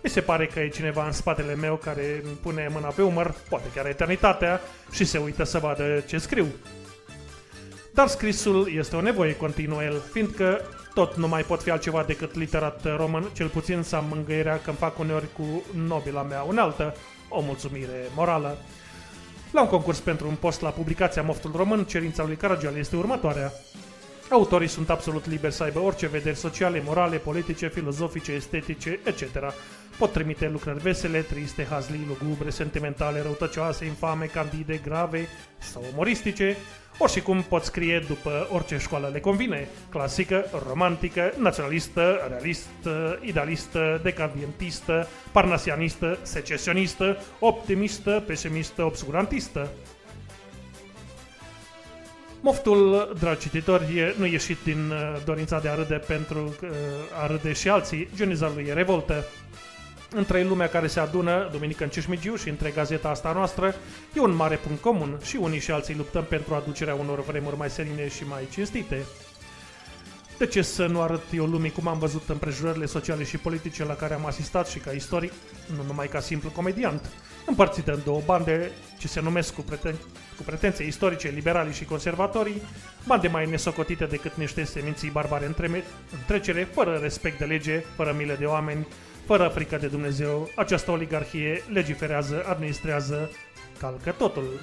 Mi se pare că e cineva în spatele meu care îmi pune mâna pe umăr, poate chiar eternitatea, și se uită să vadă ce scriu. Dar scrisul este o nevoie, continuă el, fiindcă tot nu mai pot fi altceva decât literat român, cel puțin să am mângâierea că îmi fac uneori cu nobila mea unealtă, o mulțumire morală. La un concurs pentru un post la publicația Moftul Român, cerința lui Caragiale este următoarea. Autorii sunt absolut liberi să aibă orice vederi sociale, morale, politice, filozofice, estetice, etc. Pot trimite lucrări vesele, triste, hazlii, lugubre, sentimentale, răutăcioase, infame, candide, grave sau umoristice, ori și cum pot scrie după orice școală le convine, clasică, romantică, naționalistă, realistă, idealistă, decadentistă, parnasianistă, secesionistă, optimistă, pesimistă, obscurantistă. Moftul, dragi cititori, e- nu e ieșit din uh, dorința de a râde pentru uh, a râde și alții, geniza lui e revoltă. Între lumea care se adună, duminică în Cismigiu și între gazeta asta noastră, e un mare punct comun și unii și alții luptăm pentru aducerea unor vremuri mai serine și mai cinstite. De ce să nu arăt eu lumii cum am văzut împrejurările sociale și politice la care am asistat și ca istoric, nu numai ca simplu comediant, împărțite în două bande ce se numesc cu, preten- cu pretențe istorice liberalii și conservatorii, bande mai nesocotite decât niște seminții barbare în treme- în trecere, fără respect de lege, fără milă de oameni, fără frică de Dumnezeu, această oligarhie legiferează, administrează, calcă totul.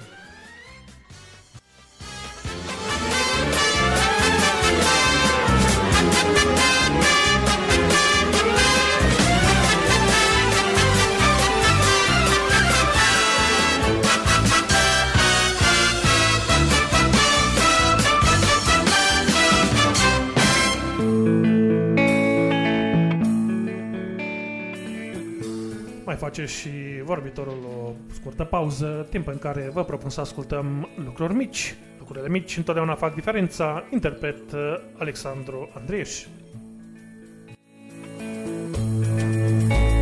Mai face și vorbitorul o scurtă pauză, timp în care vă propun să ascultăm lucruri mici. Lucrurile mici întotdeauna fac diferența. Interpret uh, Alexandru Andrieș. Revin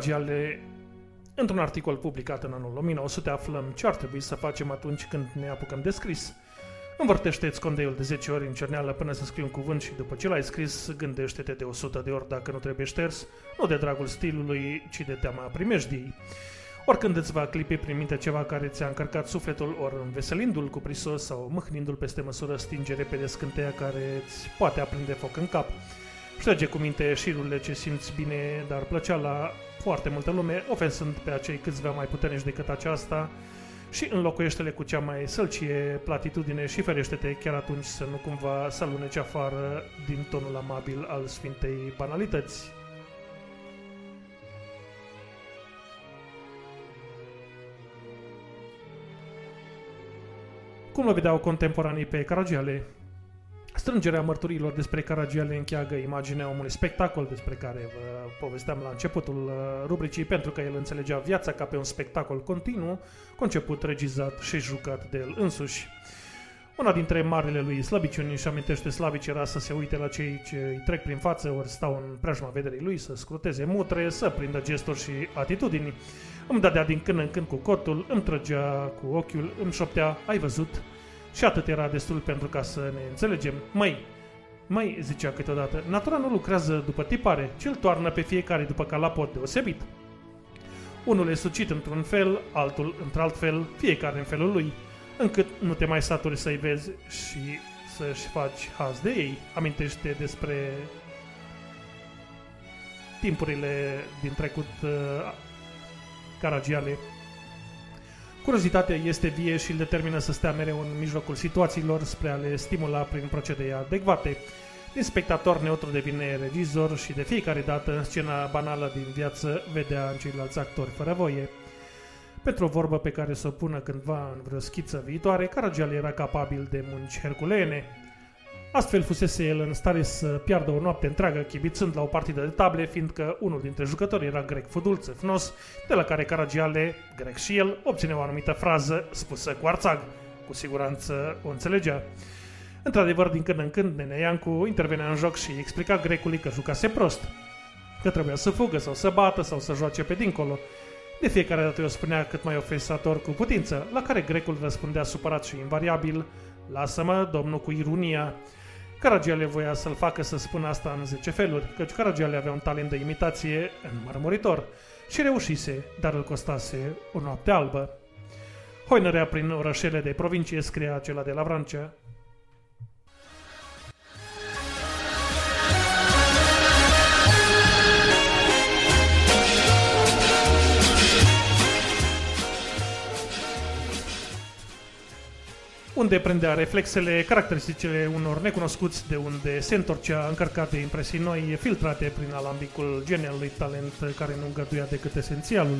la Caragiale. Într-un articol publicat în anul 1900 aflăm ce ar trebui să facem atunci când ne apucăm de scris. Învârtește-ți condeiul de 10 ori în cerneală până să scrii un cuvânt și după ce l-ai scris, gândește-te de 100 de ori dacă nu trebuie șters, nu de dragul stilului, ci de teama primejdiei. Oricând îți va clipi prin minte ceva care ți-a încărcat sufletul, ori înveselindu-l cu prisos sau mâhnindu-l peste măsură, stinge repede scânteia care îți poate aprinde foc în cap. Șterge cu minte șirurile ce simți bine, dar plăcea la foarte multă lume, ofensând pe acei câțiva mai puternici decât aceasta, și înlocuiește-le cu cea mai sălcie platitudine și ferește-te chiar atunci să nu cumva să aluneci afară din tonul amabil al Sfintei Banalități. Cum o vedeau contemporanii pe Caragiale? Strângerea mărturilor despre Caragiale încheagă imaginea omului spectacol despre care vă povesteam la începutul uh, rubricii, pentru că el înțelegea viața ca pe un spectacol continuu, conceput, regizat și jucat de el însuși. Una dintre marile lui slăbiciuni și amintește slavici era să se uite la cei ce îi trec prin față ori stau în preajma vederii lui, să scruteze mutre, să prindă gesturi și atitudini. Îmi dădea din când în când cu cotul, îmi trăgea cu ochiul, îmi șoptea, ai văzut? Și atât era destul pentru ca să ne înțelegem. Măi, mai zicea câteodată, natura nu lucrează după tipare, ci îl toarnă pe fiecare după calapot deosebit. Unul e sucit într-un fel, altul într-alt fel, fiecare în felul lui, încât nu te mai saturi să-i vezi și să-și faci haz de ei. Amintește despre timpurile din trecut uh, Caragiale. Curiozitatea este vie și îl determină să stea mereu în mijlocul situațiilor spre a le stimula prin procedee adecvate. Din spectator neutru devine regizor și de fiecare dată scena banală din viață vedea în ceilalți actori fără voie. Pentru o vorbă pe care să o pună cândva în vreo schiță viitoare, Caragiale era capabil de munci herculeene. Astfel fusese el în stare să piardă o noapte întreagă chibițând la o partidă de table, fiindcă unul dintre jucători era grec fudulț țăfnos, de la care Caragiale, grec și el, obține o anumită frază spusă cu arțag. Cu siguranță o înțelegea. Într-adevăr, din când în când, Nenea Iancu intervenea în joc și explica grecului că jucase prost. Că trebuia să fugă sau să bată sau să joace pe dincolo. De fiecare dată o spunea cât mai ofensator cu putință, la care grecul răspundea supărat și invariabil, Lasă-mă, domnul, cu ironia. Caragiale voia să-l facă să spună asta în 10 feluri, căci Caragiale avea un talent de imitație înmărmuritor și reușise, dar îl costase o noapte albă. Hoinărea prin orășele de provincie scria acela de la Vrancea. Unde prindea reflexele caracteristicele unor necunoscuți de unde se întorcea încărcat de impresii noi, filtrate prin alambicul genialului talent care nu îngăduia decât esențialul.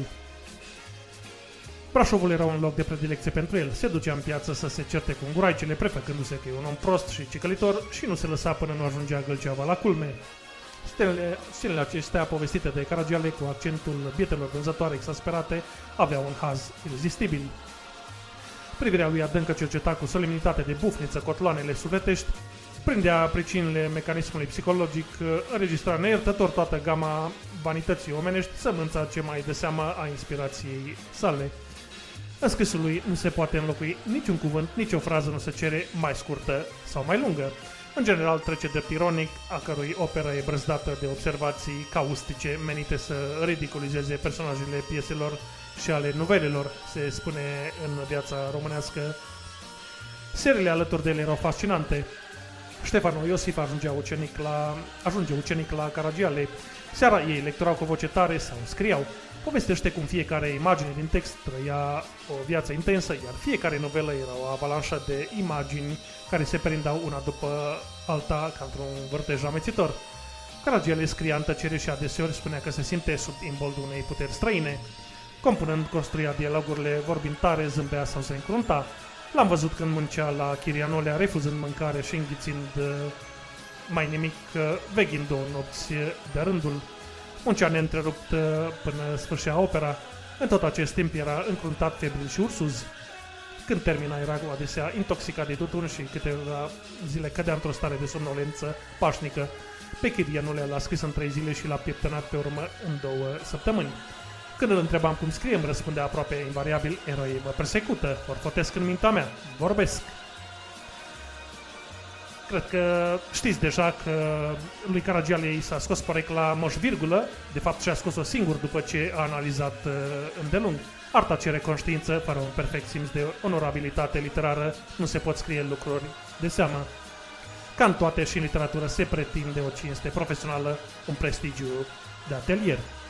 Brașovul era un loc de predilecție pentru el. Se ducea în piață să se certe cu guraicele, prefăcându-se că e un om prost și cicălitor și nu se lăsa până nu ajungea gâlceava la culme. Stelele, stelele acestea povestite de Caragiale cu accentul bietelor vânzătoare exasperate aveau un haz irezistibil. Privirea lui adâncă cerceta cu solemnitate de bufniță cotloanele sufletești, prindea pricinile mecanismului psihologic, înregistra neiertător toată gama vanității omenești, sămânța ce mai de seama a inspirației sale. În scrisul lui nu se poate înlocui niciun cuvânt, nicio frază nu se cere mai scurtă sau mai lungă. În general trece de ironic, a cărui operă e brăzdată de observații caustice menite să ridiculizeze personajele pieselor și ale novelelor, se spune în viața românească. Serile alături de el erau fascinante. Ștefano Iosif ajungea ucenic la, ajunge ucenic la Caragiale. Seara ei lecturau cu voce tare sau scriau. Povestește cum fiecare imagine din text trăia o viață intensă, iar fiecare novelă era o avalanșă de imagini care se perindau una după alta ca într-un vârtej amețitor. Caragiale scria în tăcere și adeseori spunea că se simte sub imboldul unei puteri străine. Compunând, construia dialogurile, vorbind tare, zâmbea sau se încrunta. L-am văzut când muncea la Chirianolea, refuzând mâncare și înghițind uh, mai nimic, uh, veghind două nopți uh, de rândul. Muncea neîntrerupt uh, până sfârșea opera. În tot acest timp era încruntat, febril și ursuz. Când termina era cu adesea intoxicat de tutun și câteva zile cădea într-o stare de somnolență pașnică. pe Chirianule l-a scris în trei zile și l-a pieptănat pe urmă în două săptămâni. Când îl întrebam cum scrie, îmi răspundea aproape invariabil, eroii mă persecută, ori fotesc în mintea mea, vorbesc. Cred că știți deja că lui Caragiale s-a scos porecla moș virgulă, de fapt și-a scos-o singur după ce a analizat uh, îndelung. Arta cere conștiință, fără un perfect simț de onorabilitate literară, nu se pot scrie lucruri de seamă. Ca în toate și în literatură se pretinde o cinste profesională, un prestigiu de atelier.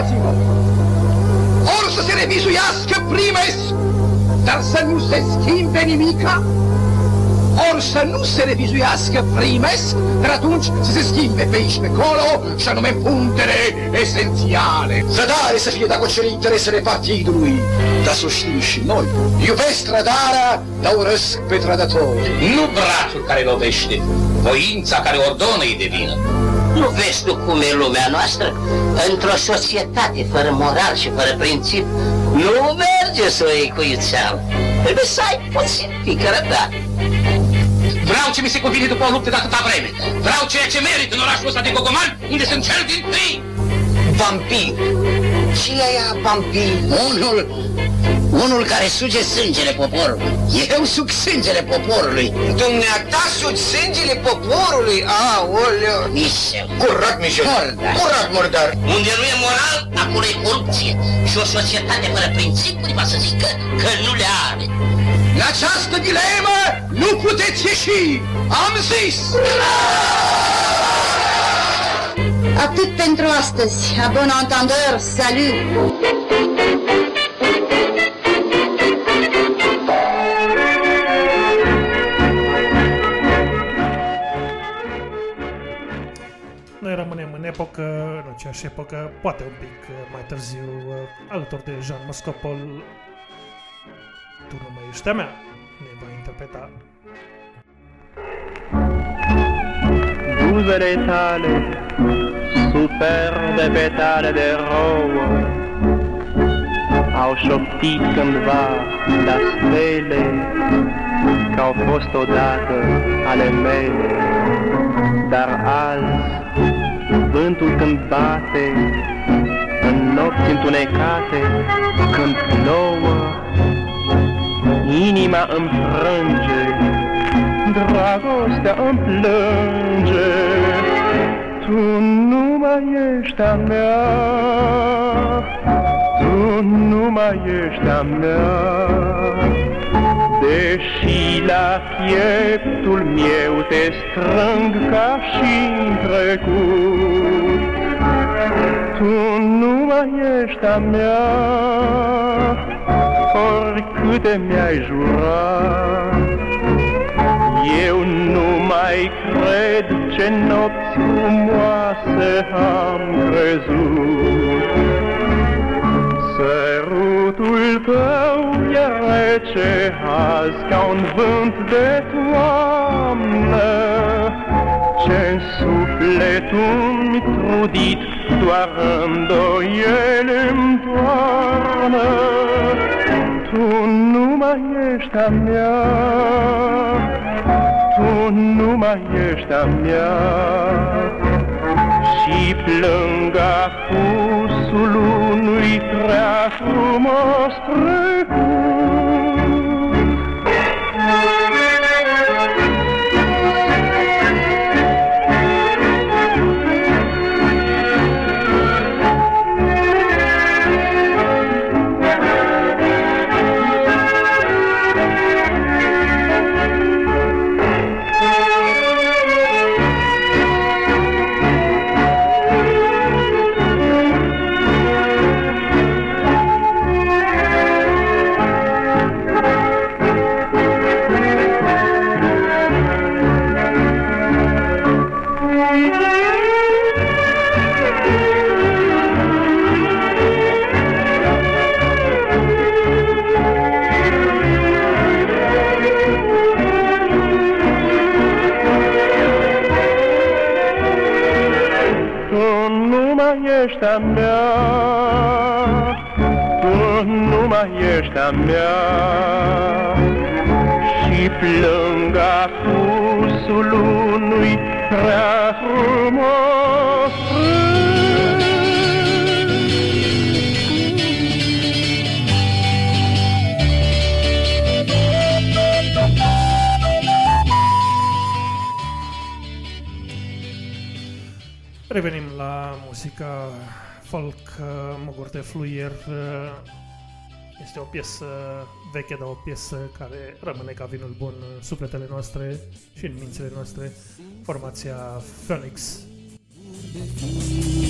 Una, dați-vă! Ori să se revizuiască primes, dar să nu se schimbe nimica, ori să nu se revizuiască primes, dar atunci să se schimbe pe aici pe acolo, și anume punctele esențiale. Trădare să fie dacă cere interesele partidului, dar să o știm și noi. Iubesc trădarea, dar urăsc pe trădători. Nu brațul care lovește, voința care ordonă e de vină. Nu vezi tu cum e lumea noastră? Într-o societate fără moral și fără princip, nu merge să o iei cu ițeală. Trebuie să ai puțin pică răbdare. Vreau ce mi se cuvine după o luptă de atâta vreme. Vreau ceea ce merit în orașul ăsta de Gogoman, unde sunt cel din tâi. Vampir. Și aia vampir? Unul, unul care suge sângele poporului. Eu sug sângele poporului. Dumneata sugi sângele poporului? Aoleu! Mișel. Curat, Mișel! Murdar. Curat, murdar! Unde nu e moral, acolo e corupție. Și o societate fără principii va să zică că nu le are. La această dilemă nu puteți ieși! Am zis! Atât pentru astăzi. A bon entendeur, salut! În epocă, în aceeași epocă, poate un pic uh, mai târziu, uh, alături de Jean Moscopol. Tu nu mai ești a mea, ne va interpreta. Buzele tale, superbe petale de rouă, au șoptit cândva la stele că au fost odată ale mele. Dar azi, vântul când bate, în nopți întunecate, când plouă, inima îmi frânge, dragostea îmi plânge. Tu nu mai ești a mea, tu nu mai ești a mea. Deși la pieptul meu te strâng ca și în trecut, Tu nu mai ești a mea, oricâte mi-ai jurat. Eu nu mai cred ce nopți frumoase am crezut. Sărutul tău e rece azi ca un vânt de toamnă, ce-n sufletul trudit doar îndoiel îmi toarnă. Tu nu mai ești a mea, tu nu mai ești a mea, și plâng apusul unui prea frumos trecut. dragostea mea Și plâng apusul unui prea frumos. Revenim la muzica folk, uh, mă gurte fluier, uh, este o piesă veche, dar o piesă care rămâne ca vinul bun în sufletele noastre și în mințile noastre. Formația Phoenix. Thank you.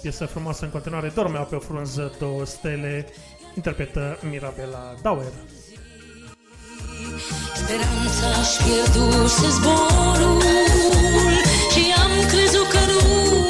piesă frumoasă în continuare, Dormeau pe o frunză, două stele, interpretă Mirabela Dauer. Speranța-și pierduse zborul Și am crezut că nu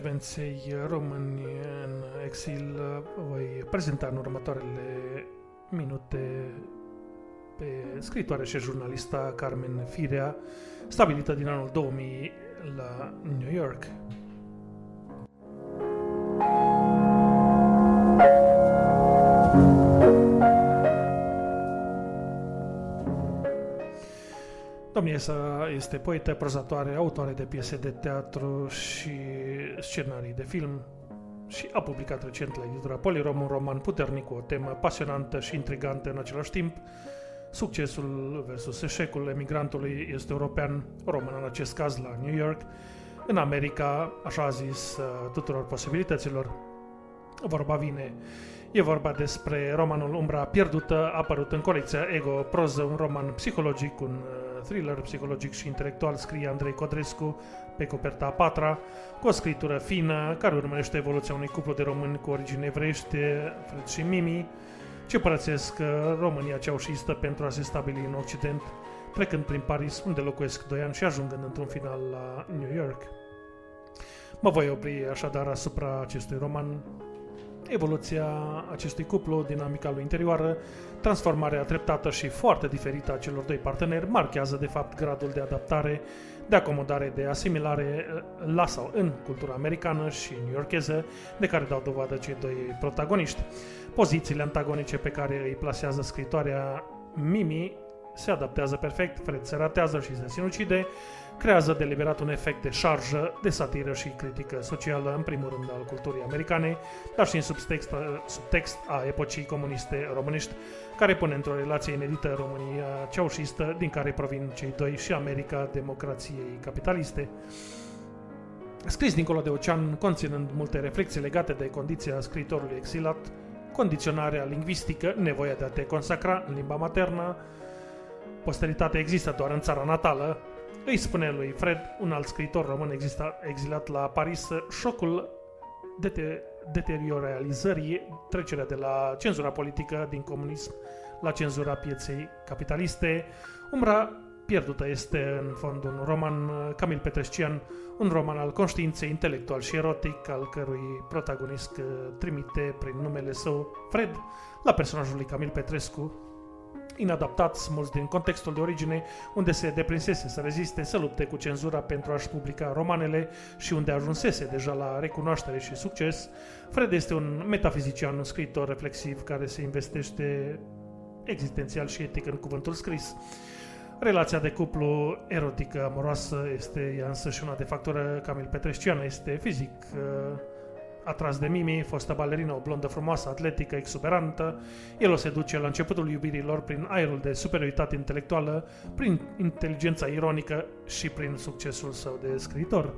Secvenței uh, Români în exil uh, voi prezenta în următoarele minute pe scritoare și jurnalista Carmen Firea, stabilită din anul 2000 la New York. Domnia sa este poetă, prozatoare, autoare de piese de teatru și scenarii de film și a publicat recent la editura Polirom un roman puternic cu o temă pasionantă și intrigantă în același timp. Succesul versus eșecul emigrantului este european, român în acest caz la New York, în America, așa a zis, uh, tuturor posibilităților. Vorba vine. E vorba despre romanul Umbra pierdută, apărut în colecția Ego Proză, un roman psihologic, un uh, thriller psihologic și intelectual, scrie Andrei Codrescu pe coperta a patra, cu o scritură fină, care urmărește evoluția unui cuplu de români cu origine evreiește, Fred și Mimi, ce părăsesc uh, România ceaușistă pentru a se stabili în Occident, trecând prin Paris, unde locuiesc doi ani și ajungând într-un final la New York. Mă voi opri așadar asupra acestui roman evoluția acestui cuplu, dinamica lui interioară, transformarea treptată și foarte diferită a celor doi parteneri marchează de fapt gradul de adaptare, de acomodare, de asimilare uh, la sau în cultura americană și newyorkeză, de care dau dovadă cei doi protagoniști. Pozițiile antagonice pe care îi plasează scritoarea Mimi se adaptează perfect, Fred se ratează și se sinucide, creează deliberat un efect de șarjă, de satiră și critică socială, în primul rând al culturii americane, dar și în subtext, subtext a epocii comuniste românești, care pune într-o relație inedită România ceaușistă, din care provin cei doi și America democrației capitaliste. Scris dincolo de ocean, conținând multe reflexii legate de condiția scriitorului exilat, condiționarea lingvistică, nevoia de a te consacra în limba maternă, posteritatea există doar în țara natală, îi spune lui Fred, un alt scriitor român exista, exilat la Paris, șocul dete, deterioralizării, trecerea de la cenzura politică din comunism la cenzura pieței capitaliste. Umbra pierdută este în fond un roman uh, Camil Petrescian, un roman al conștiinței intelectual și erotic, al cărui protagonist uh, trimite prin numele său Fred la personajul lui Camil Petrescu, inadaptați mulți din contextul de origine, unde se deprinsese să reziste, să lupte cu cenzura pentru a-și publica romanele și unde ajunsese deja la recunoaștere și succes, Fred este un metafizician, un scriitor reflexiv care se investește existențial și etic în cuvântul scris. Relația de cuplu erotică amoroasă este ea însă și una de factură Camil Petresciană, este fizic uh, atras de Mimi, fostă balerină, o blondă frumoasă, atletică, exuberantă. El o seduce la începutul iubirilor prin aerul de superioritate intelectuală, prin inteligența ironică și prin succesul său de scriitor.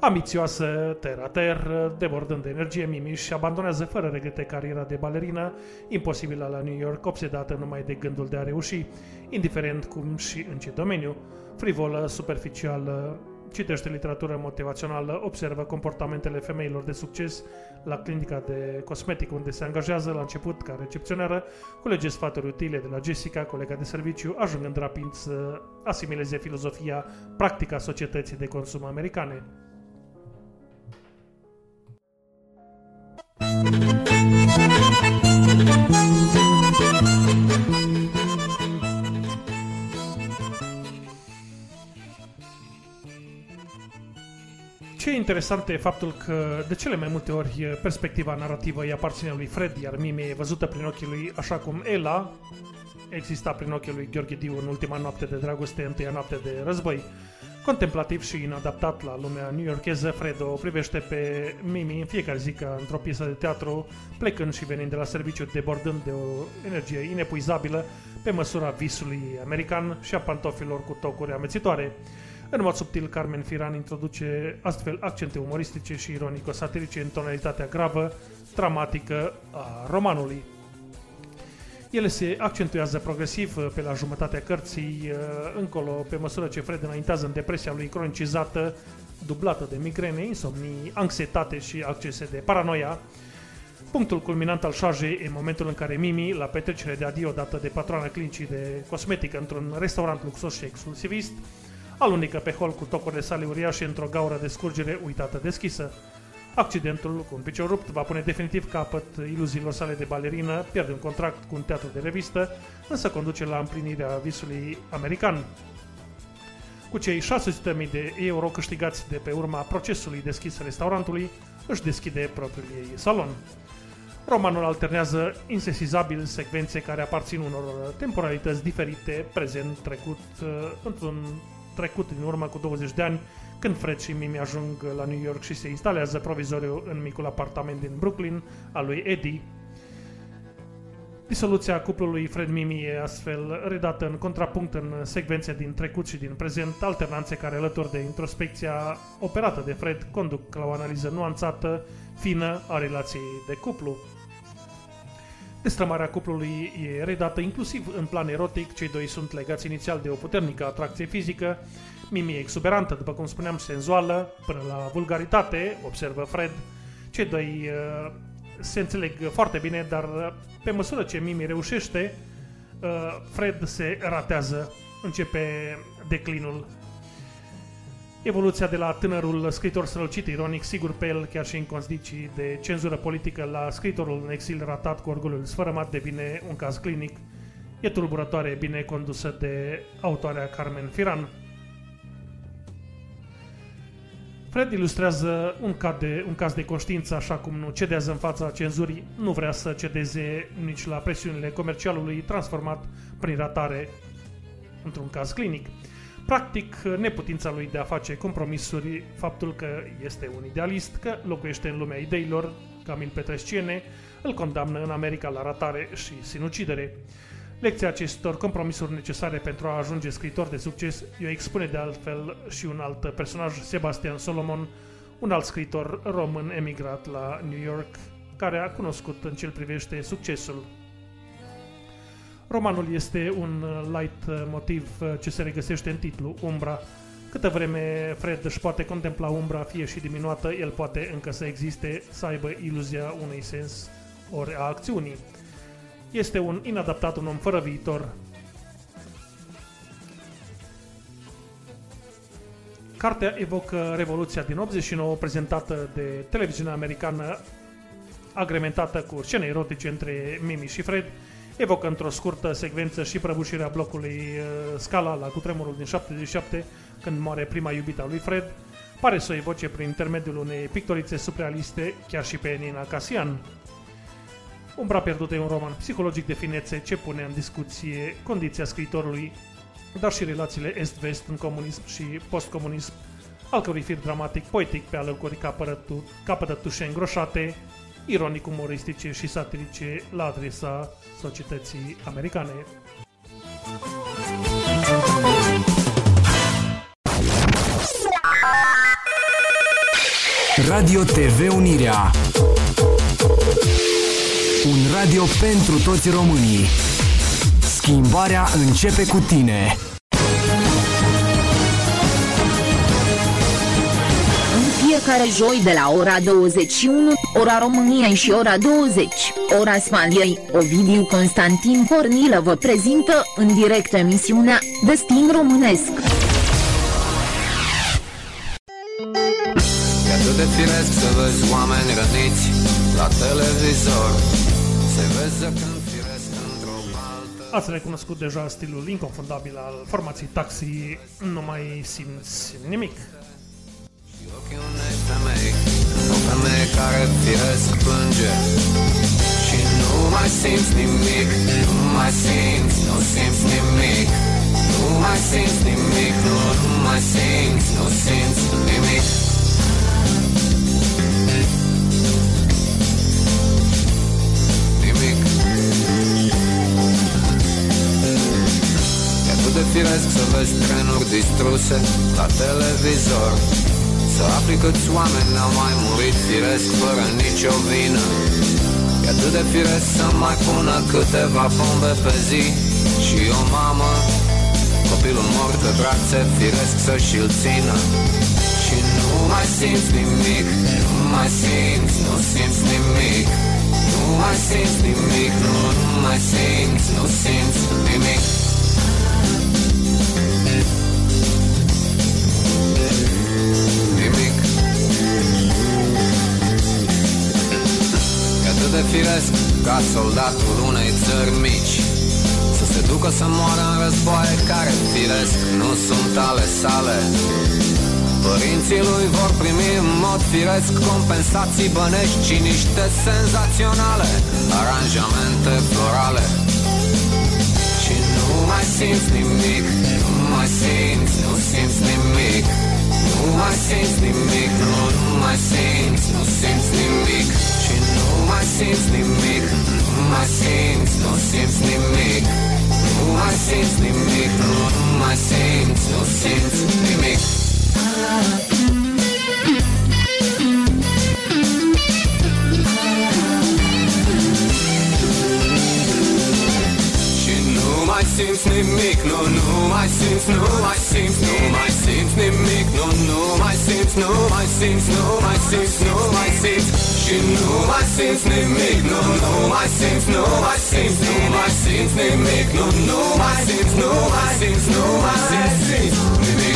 Ambițioasă, ter-a-ter, debordând de energie, Mimi și abandonează fără regrete cariera de balerină, imposibilă la New York, obsedată numai de gândul de a reuși, indiferent cum și în ce domeniu, frivolă, superficială, citește literatură motivațională, observă comportamentele femeilor de succes la clinica de cosmetic unde se angajează la început ca recepționară, culege sfaturi utile de la Jessica, colega de serviciu, ajungând rapid să asimileze filozofia practica societății de consum americane. Ce e interesant e faptul că de cele mai multe ori perspectiva narrativă îi aparține lui Fred, iar Mimi e văzută prin ochii lui așa cum Ela exista prin ochii lui Gheorghe Diu în ultima noapte de dragoste, întâia noapte de război. Contemplativ și inadaptat la lumea new-yorkeză, Fred o privește pe Mimi în fiecare zi ca într-o piesă de teatru, plecând și venind de la serviciu, debordând de o energie inepuizabilă pe măsura visului american și a pantofilor cu tocuri amețitoare. În mod subtil, Carmen Firan introduce astfel accente umoristice și ironico-satirice în tonalitatea gravă, dramatică a romanului. Ele se accentuează progresiv uh, pe la jumătatea cărții, uh, încolo, pe măsură ce Fred înaintează în depresia lui cronicizată, dublată de migrene, insomnii, anxietate și accese de paranoia. Punctul culminant al șarjei e momentul în care Mimi, la petrecere de adio dată de patroana clinicii de cosmetică într-un restaurant luxos și exclusivist, alunecă pe hol cu tocurile sale uriașe într-o gaură de scurgere uitată deschisă. Accidentul cu un picior rupt va pune definitiv capăt iluziilor sale de balerină, pierde un contract cu un teatru de revistă, însă conduce la împlinirea visului american. Cu cei 600.000 de euro câștigați de pe urma procesului deschis restaurantului, își deschide propriul ei salon. Romanul alternează insesizabil secvențe care aparțin unor temporalități diferite, prezent, trecut, uh, într-un trecut în urmă cu 20 de ani, când Fred și Mimi ajung la New York și se instalează provizoriu în micul apartament din Brooklyn al lui Eddie. Disoluția cuplului Fred-Mimi e astfel redată în contrapunct în secvențe din trecut și din prezent, alternanțe care alături de introspecția operată de Fred conduc la o analiză nuanțată, fină a relației de cuplu. Destrămarea cuplului e redată inclusiv în plan erotic, cei doi sunt legați inițial de o puternică atracție fizică, Mimi e exuberantă, după cum spuneam, senzuală, până la vulgaritate, observă Fred. Cei doi uh, se înțeleg foarte bine, dar uh, pe măsură ce Mimi reușește, uh, Fred se ratează, începe declinul. Evoluția de la tânărul scriitor strălucit, ironic, sigur pe el, chiar și în condiții de cenzură politică, la scriitorul în exil ratat cu orgoliul sfărămat, devine un caz clinic. E tulburătoare, bine condusă de autoarea Carmen Firan. Fred ilustrează un, caz de, un caz de conștiință, așa cum nu cedează în fața cenzurii, nu vrea să cedeze nici la presiunile comercialului, transformat prin ratare într-un caz clinic. Practic, neputința lui de a face compromisuri, faptul că este un idealist, că locuiește în lumea ideilor, Camil Petresciene, îl condamnă în America la ratare și sinucidere. Lecția acestor compromisuri necesare pentru a ajunge scriitor de succes i-o expune de altfel și un alt personaj, Sebastian Solomon, un alt scriitor român emigrat la New York, care a cunoscut în ce privește succesul. Romanul este un light motiv ce se regăsește în titlu, Umbra. Câtă vreme Fred își poate contempla umbra, fie și diminuată, el poate încă să existe, să aibă iluzia unui sens ori a acțiunii. Este un inadaptat, un om fără viitor. Cartea evocă Revoluția din 89, prezentată de televiziunea americană, agrementată cu scene erotice între Mimi și Fred, evocă într-o scurtă secvență și prăbușirea blocului uh, Scala la cutremurul din 77, când moare prima iubită a lui Fred, pare să o evoce prin intermediul unei pictorițe surrealiste, chiar și pe Nina Casian. Umbra pierdută e un roman psihologic de finețe ce pune în discuție condiția scriitorului, dar și relațiile est-vest în comunism și postcomunism, al cărui fir dramatic, poetic pe alăcuri capătă, tu, capătă tușe îngroșate, ironic umoristice și satirice la adresa societății americane. Radio TV Unirea. Un radio pentru toți românii. Schimbarea începe cu tine. Fiecare joi de la ora 21, ora României și ora 20, ora Spaniei, Ovidiu Constantin Cornilă vă prezintă în direct emisiunea Destin Românesc. E atât de firesc să vezi oameni răniți la televizor Se vezi când firesc într-o baltă Ați recunoscut deja stilul inconfundabil al formației Taxi, nu mai simți nimic. Ochii unei femei O femeie care firesc plânge. Și nu mai simți nimic Nu mai simți, nu simți nimic. Nu mai simți nimic Nu, nu mai simți, nu simți nimic. Nimic. E atât de firesc să vezi trenuri distruse la televizor Să afli câți oameni au mai murit firesc fără nicio vină. E atât de firesc să mai pună câteva bombe pe zi. Și o mamă, copilul mort pe brațe firesc să și-l țină. Și nu mai simți nimic, nu mai simți, nu simți nimic. Nu mai simți nimic, nu, nu mai simți, nu simți nimic nimic atât de firesc ca soldatul unei țări mici. Să se ducă să moară în războaie care firesc nu sunt ale sale. Părinții lui vor primi în mod firesc compensații bănești și niște senzaționale Aranjamente florale. Și nu mai simți nimic, nu mai simți, nu simți nimic. Nu mai simți nimic, nu, nu mai simți, nu simți nimic Și nu mai simți nimic, nu mai simți, nu simți nimic Nu mai simți nimic, nu, nu mai simți, nu simți nimic Și nu mai simți nimic, nu, nu mai simți, nu mai simți, nu mai simți nimic, nu, nu mai simți, nu mai simți, nu mai simți, nu mai simți Și nu mai simți nimic, nu, nu mai simți, nu mai simți, nu mai simți nimic, nu, nu mai simți, nu mai simți, nu mai simți nimic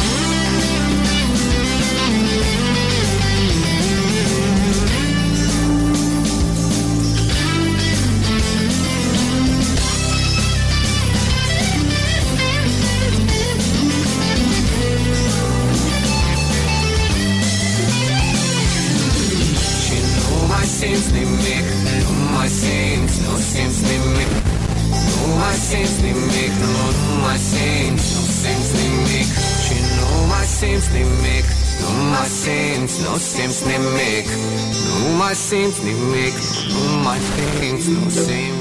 no seems ni mic. Nu mai simți nimic, nu mai simți, nu simți.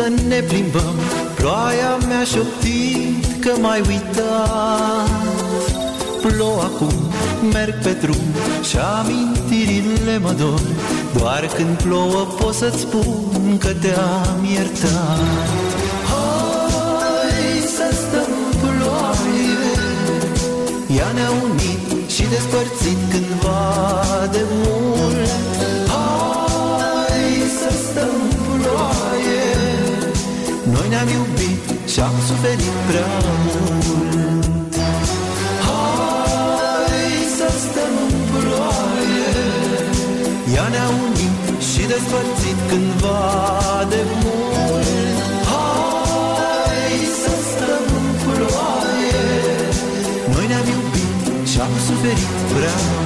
să ne plimbăm. Ploaia mi-a șoptit că mai uitat. Plouă acum, merg pe drum Și amintirile mă dor. Doar când plouă pot să-ți spun Că te-am iertat. Hai să stăm ploaie. Ea ne-a unit și despărțit cândva de mult. și-am suferit prea mult Hai să stăm în ploaie. Ea ne-a unit și despărțit cândva de mult. Hai să stăm în ploaie. Noi ne-am iubit și-am suferit prea mult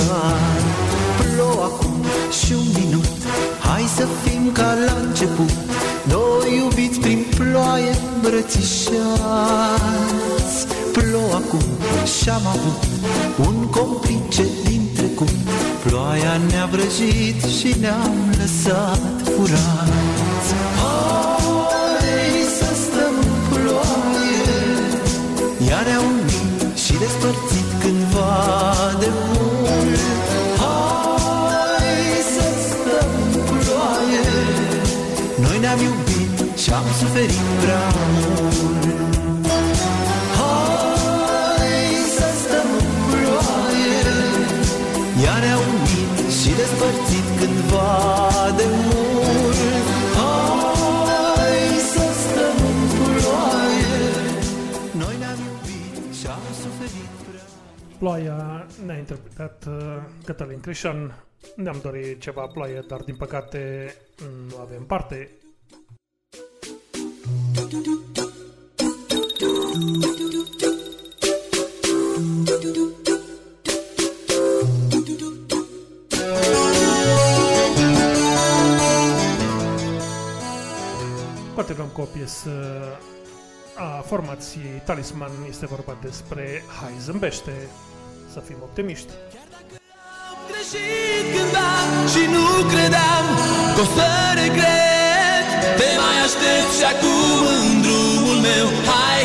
sun. Cristian, ne-am dorit ceva ploaie, dar din păcate nu avem parte. Continuăm cu o piesă a formației Talisman. Este vorba despre Hai zâmbește. Să fim optimiști greșit cândva și nu credeam că o să regret. Te mai aștept și acum în drumul meu, hai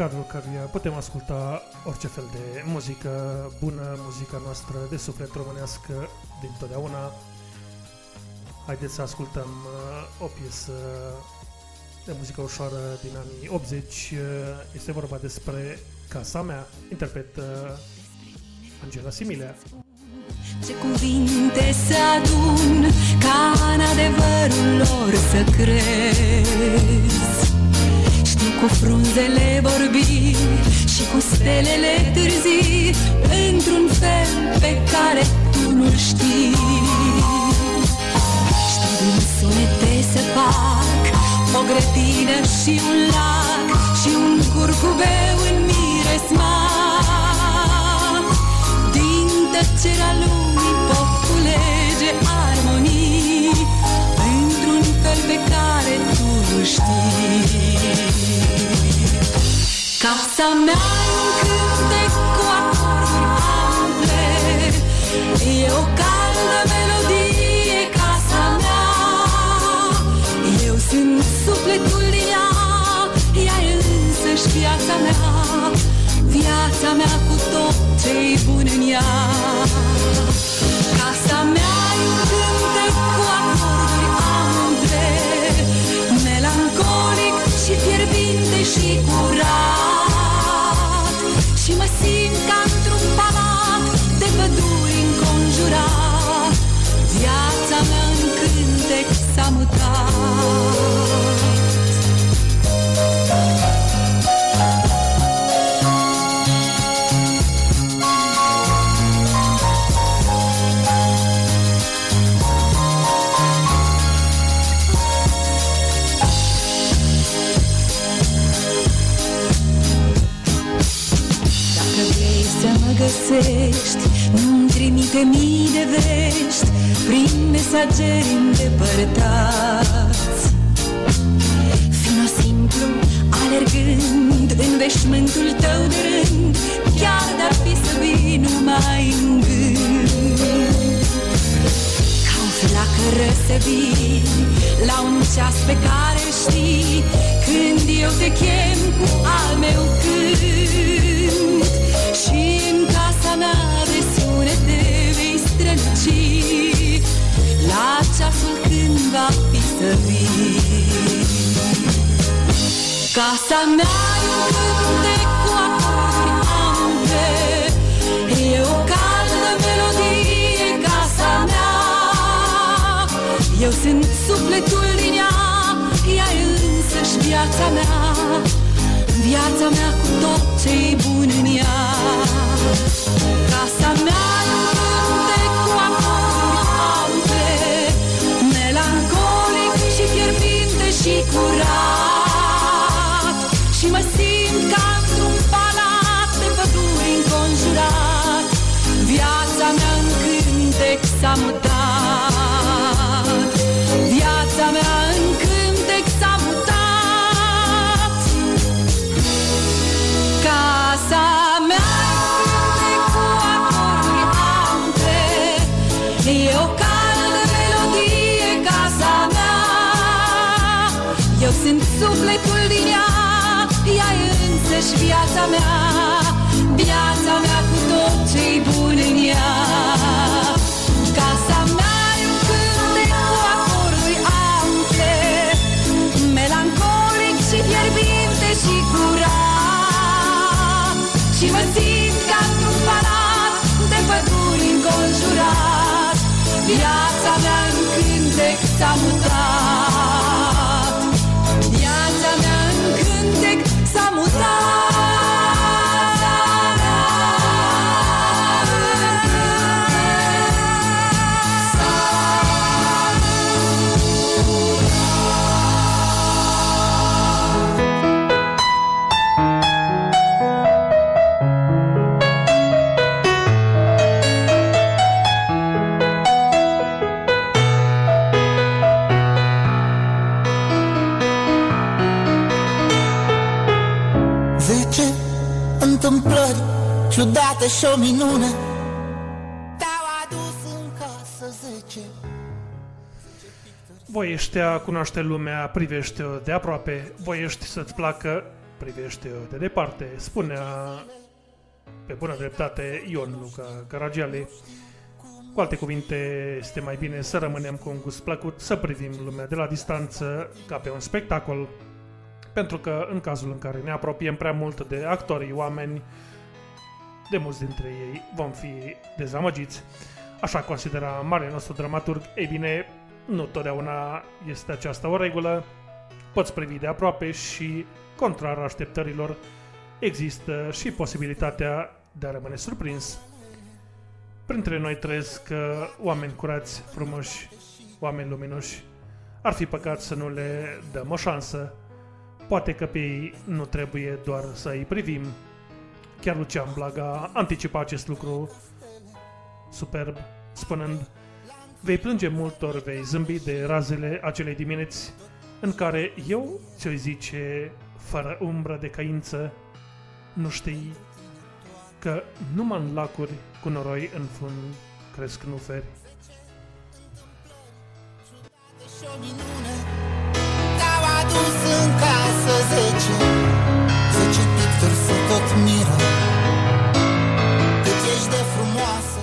cadrul căruia putem asculta orice fel de muzică bună, muzica noastră de suflet românească din totdeauna. Haideți să ascultăm uh, o piesă de muzică ușoară din anii 80. uh, Este vorba despre Casa mea, interpret uh, Angela Similea. Ce cuvinte să adun ca în adevărul lor să crezi Știu cu frunzele vorbi și cu stelele târzii Într-un fel pe care tu nu știi. Știu din sunete să fac o grădină și un lac Și un curcubeu în miresmat Din tăcerea lumii pot culege armonii Într-un fel pe care tu nu știi Casa mea e un cântec cu acorduri ample E o caldă melodie, casa mea Eu sunt sufletul din ea Ea e însăși viața mea Viața mea cu tot ce-i bun în ea. Casa mea e un cântec cu acorduri ample Melancolic și fierbinte și curat. Și mă simt ca într-un palat de păduri înconjurat. Viața mea în cântec s-a mutat găsești Nu-mi trimite mii de vești Prin mesageri îndepărtați. Fino simplu, alergând În veșmântul tău de rând Chiar de-ar fi să vii numai în gând. Ca o flacără să vii La un ceas pe care îl știi Când eu te chem cu al meu cânt. Și în casa mea de sunete vei străluci La ceasul când va fi să vii Casa mea e un cântec cu acorduri ample E o caldă melodie, casa mea. Eu sunt sufletul din ea Ea e însăși viața mea. Viața mea cu tot ce-i bun în ea s-a mutat. Viața mea în sunt sufletul din ea Ea e însăși viața mea. Viața mea cu tot ce-i bun în ea ciudată și o minune Te-au adus în casă zece Voiește a cunoaște lumea, privește-o de aproape, voiești să-ți placă, privește-o de departe, spunea pe bună dreptate Ion Luca Caragiale. Cu alte cuvinte, este mai bine să rămânem cu un gust plăcut, să privim lumea de la distanță ca pe un spectacol, pentru că în cazul în care ne apropiem prea mult de actorii oameni, de mulți dintre ei vom fi dezamăgiți. Așa considera mare nostru dramaturg, ei bine, nu totdeauna este aceasta o regulă, poți privi de aproape și, contrar așteptărilor, există și posibilitatea de a rămâne surprins. Printre noi trăiesc uh, oameni curați, frumoși, oameni luminoși. Ar fi păcat să nu le dăm o șansă. Poate că pe ei nu trebuie doar să îi privim. Chiar Lucian Blaga anticipa acest lucru superb, spunând Vei plânge mult ori vei zâmbi de razele acelei dimineți în care eu ți-o zice, fără umbră de căință, nu știi că numai în lacuri cu noroi în fund cresc nuferi. și o minune Te-au adus în casă zece Zece picturi să tot miră Cât ești de frumoasă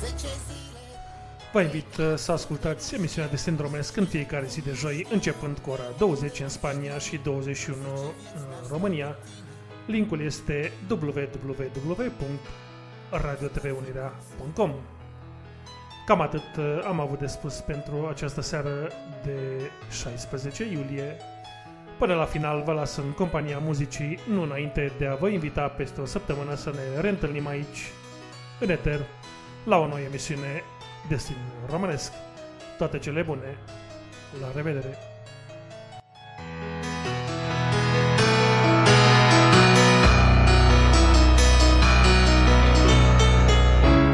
Zece zile Vă invit uh, să ascultați emisiunea de Stand Românesc în fiecare zi de joi, începând cu ora 20 în Spania și 21 în România. Linkul este www.radiotvunirea.com Cam atât uh, am avut de spus pentru această seară de 16 iulie. Până la final vă las în compania muzicii, nu înainte de a vă invita peste o săptămână să ne reîntâlnim aici, în eter, la o nouă emisiune Destin Românesc. Toate cele bune! La revedere!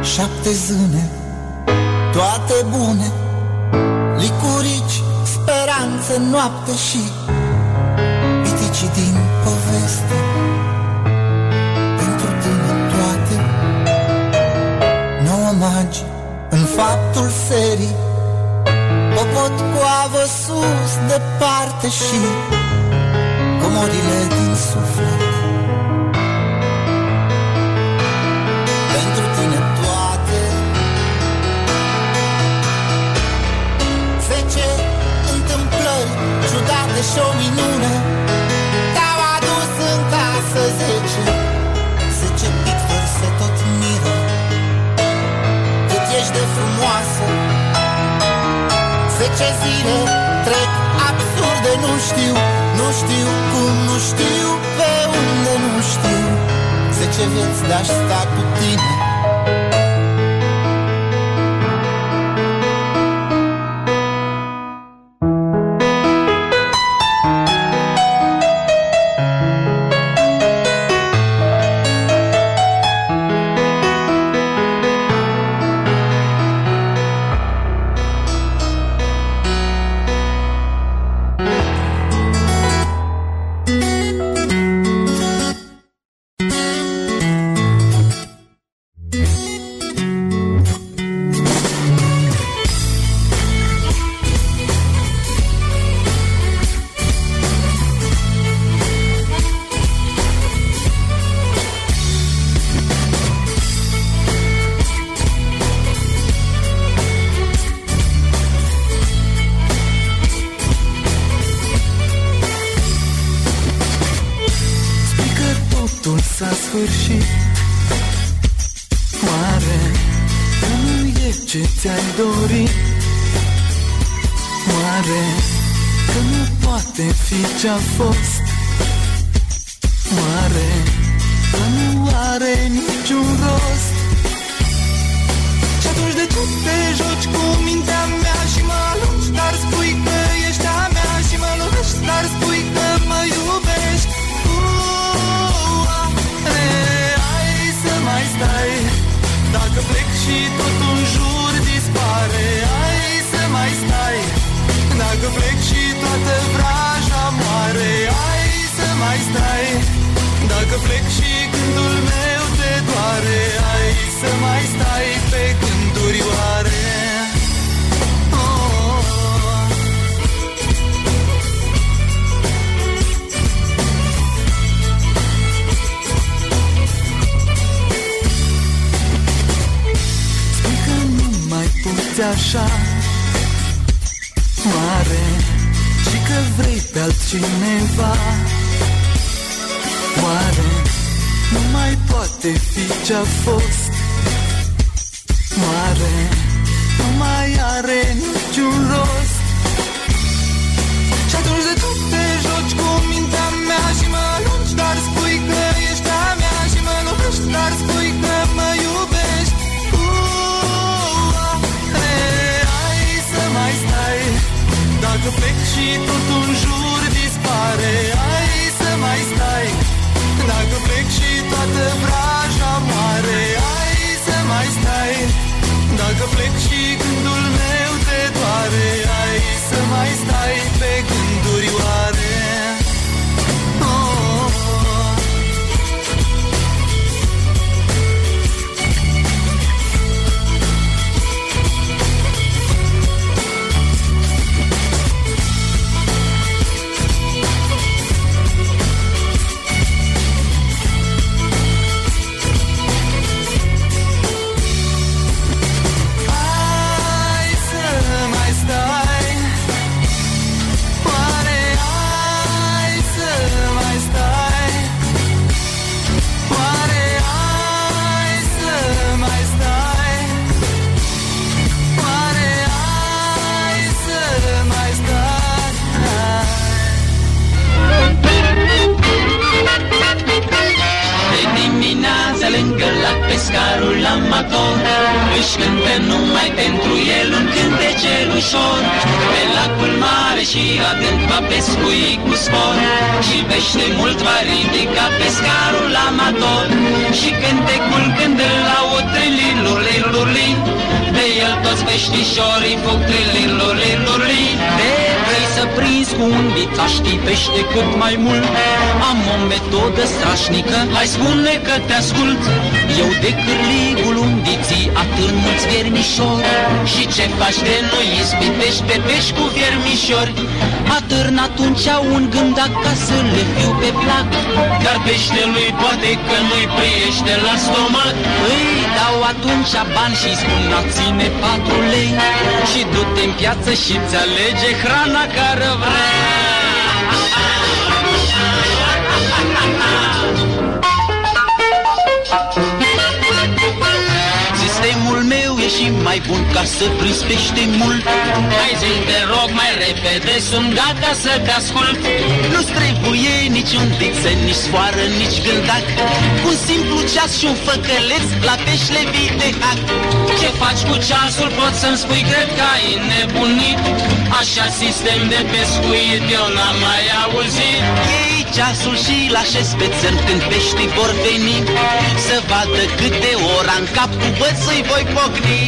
Șapte zâne, toate bune Licurici, speranță, noapte și Piticii din poveste. Pentru tine toate Nouă magi în faptul serii. Popot cu avă sus, departe și Comorile din suflet. Pentru tine toate Zece întâmplări ciudate și o minune. Te-au adus în casă zece. Zece pictori se tot miră. Cât ești de frumoasă. Zece zile trec absurde Nu știu, nu știu cum, nu știu pe unde, nu știu. Zece vieți de-aș sta cu tine și tot un jur dispare. Ai să mai stai Dacă plec și toată vraja moare. Ai să mai stai Dacă plec și gândul meu te doare. Ai să mai stai pe când așa. Mare Și că vrei pe altcineva. Oare nu mai poate fi ce-a fost și tot jur metodă strașnică, hai spune că te ascult. Eu de cârligul undiții atârn mulți viermișori. Și ce faci de noi ispitești pe pești cu viermișori? Atârn atunci un gând acasă le fiu pe plac. Dar peștelui poate că nu-i priește la stomac. Îi dau atunci bani și spun la ține patru lei. Și du-te în piață și-ți alege hrana care vrea mai bun ca să prinzi pește mult. Hai zi, te rog mai repede, sunt gata să te ascult. Nu-ți trebuie niciun diță, nici sfoară, nici gândac. Un simplu ceas și un făcăleț, la pești le vii de hac. Ce faci cu ceasul, poți să-mi spui, cred că ai nebunit Așa sistem de pescuit, eu n-am mai auzit. Ei ceasul și lașez pe țărm când peștii vor veni. Să vadă câte ora în cap cu băț îi voi pocni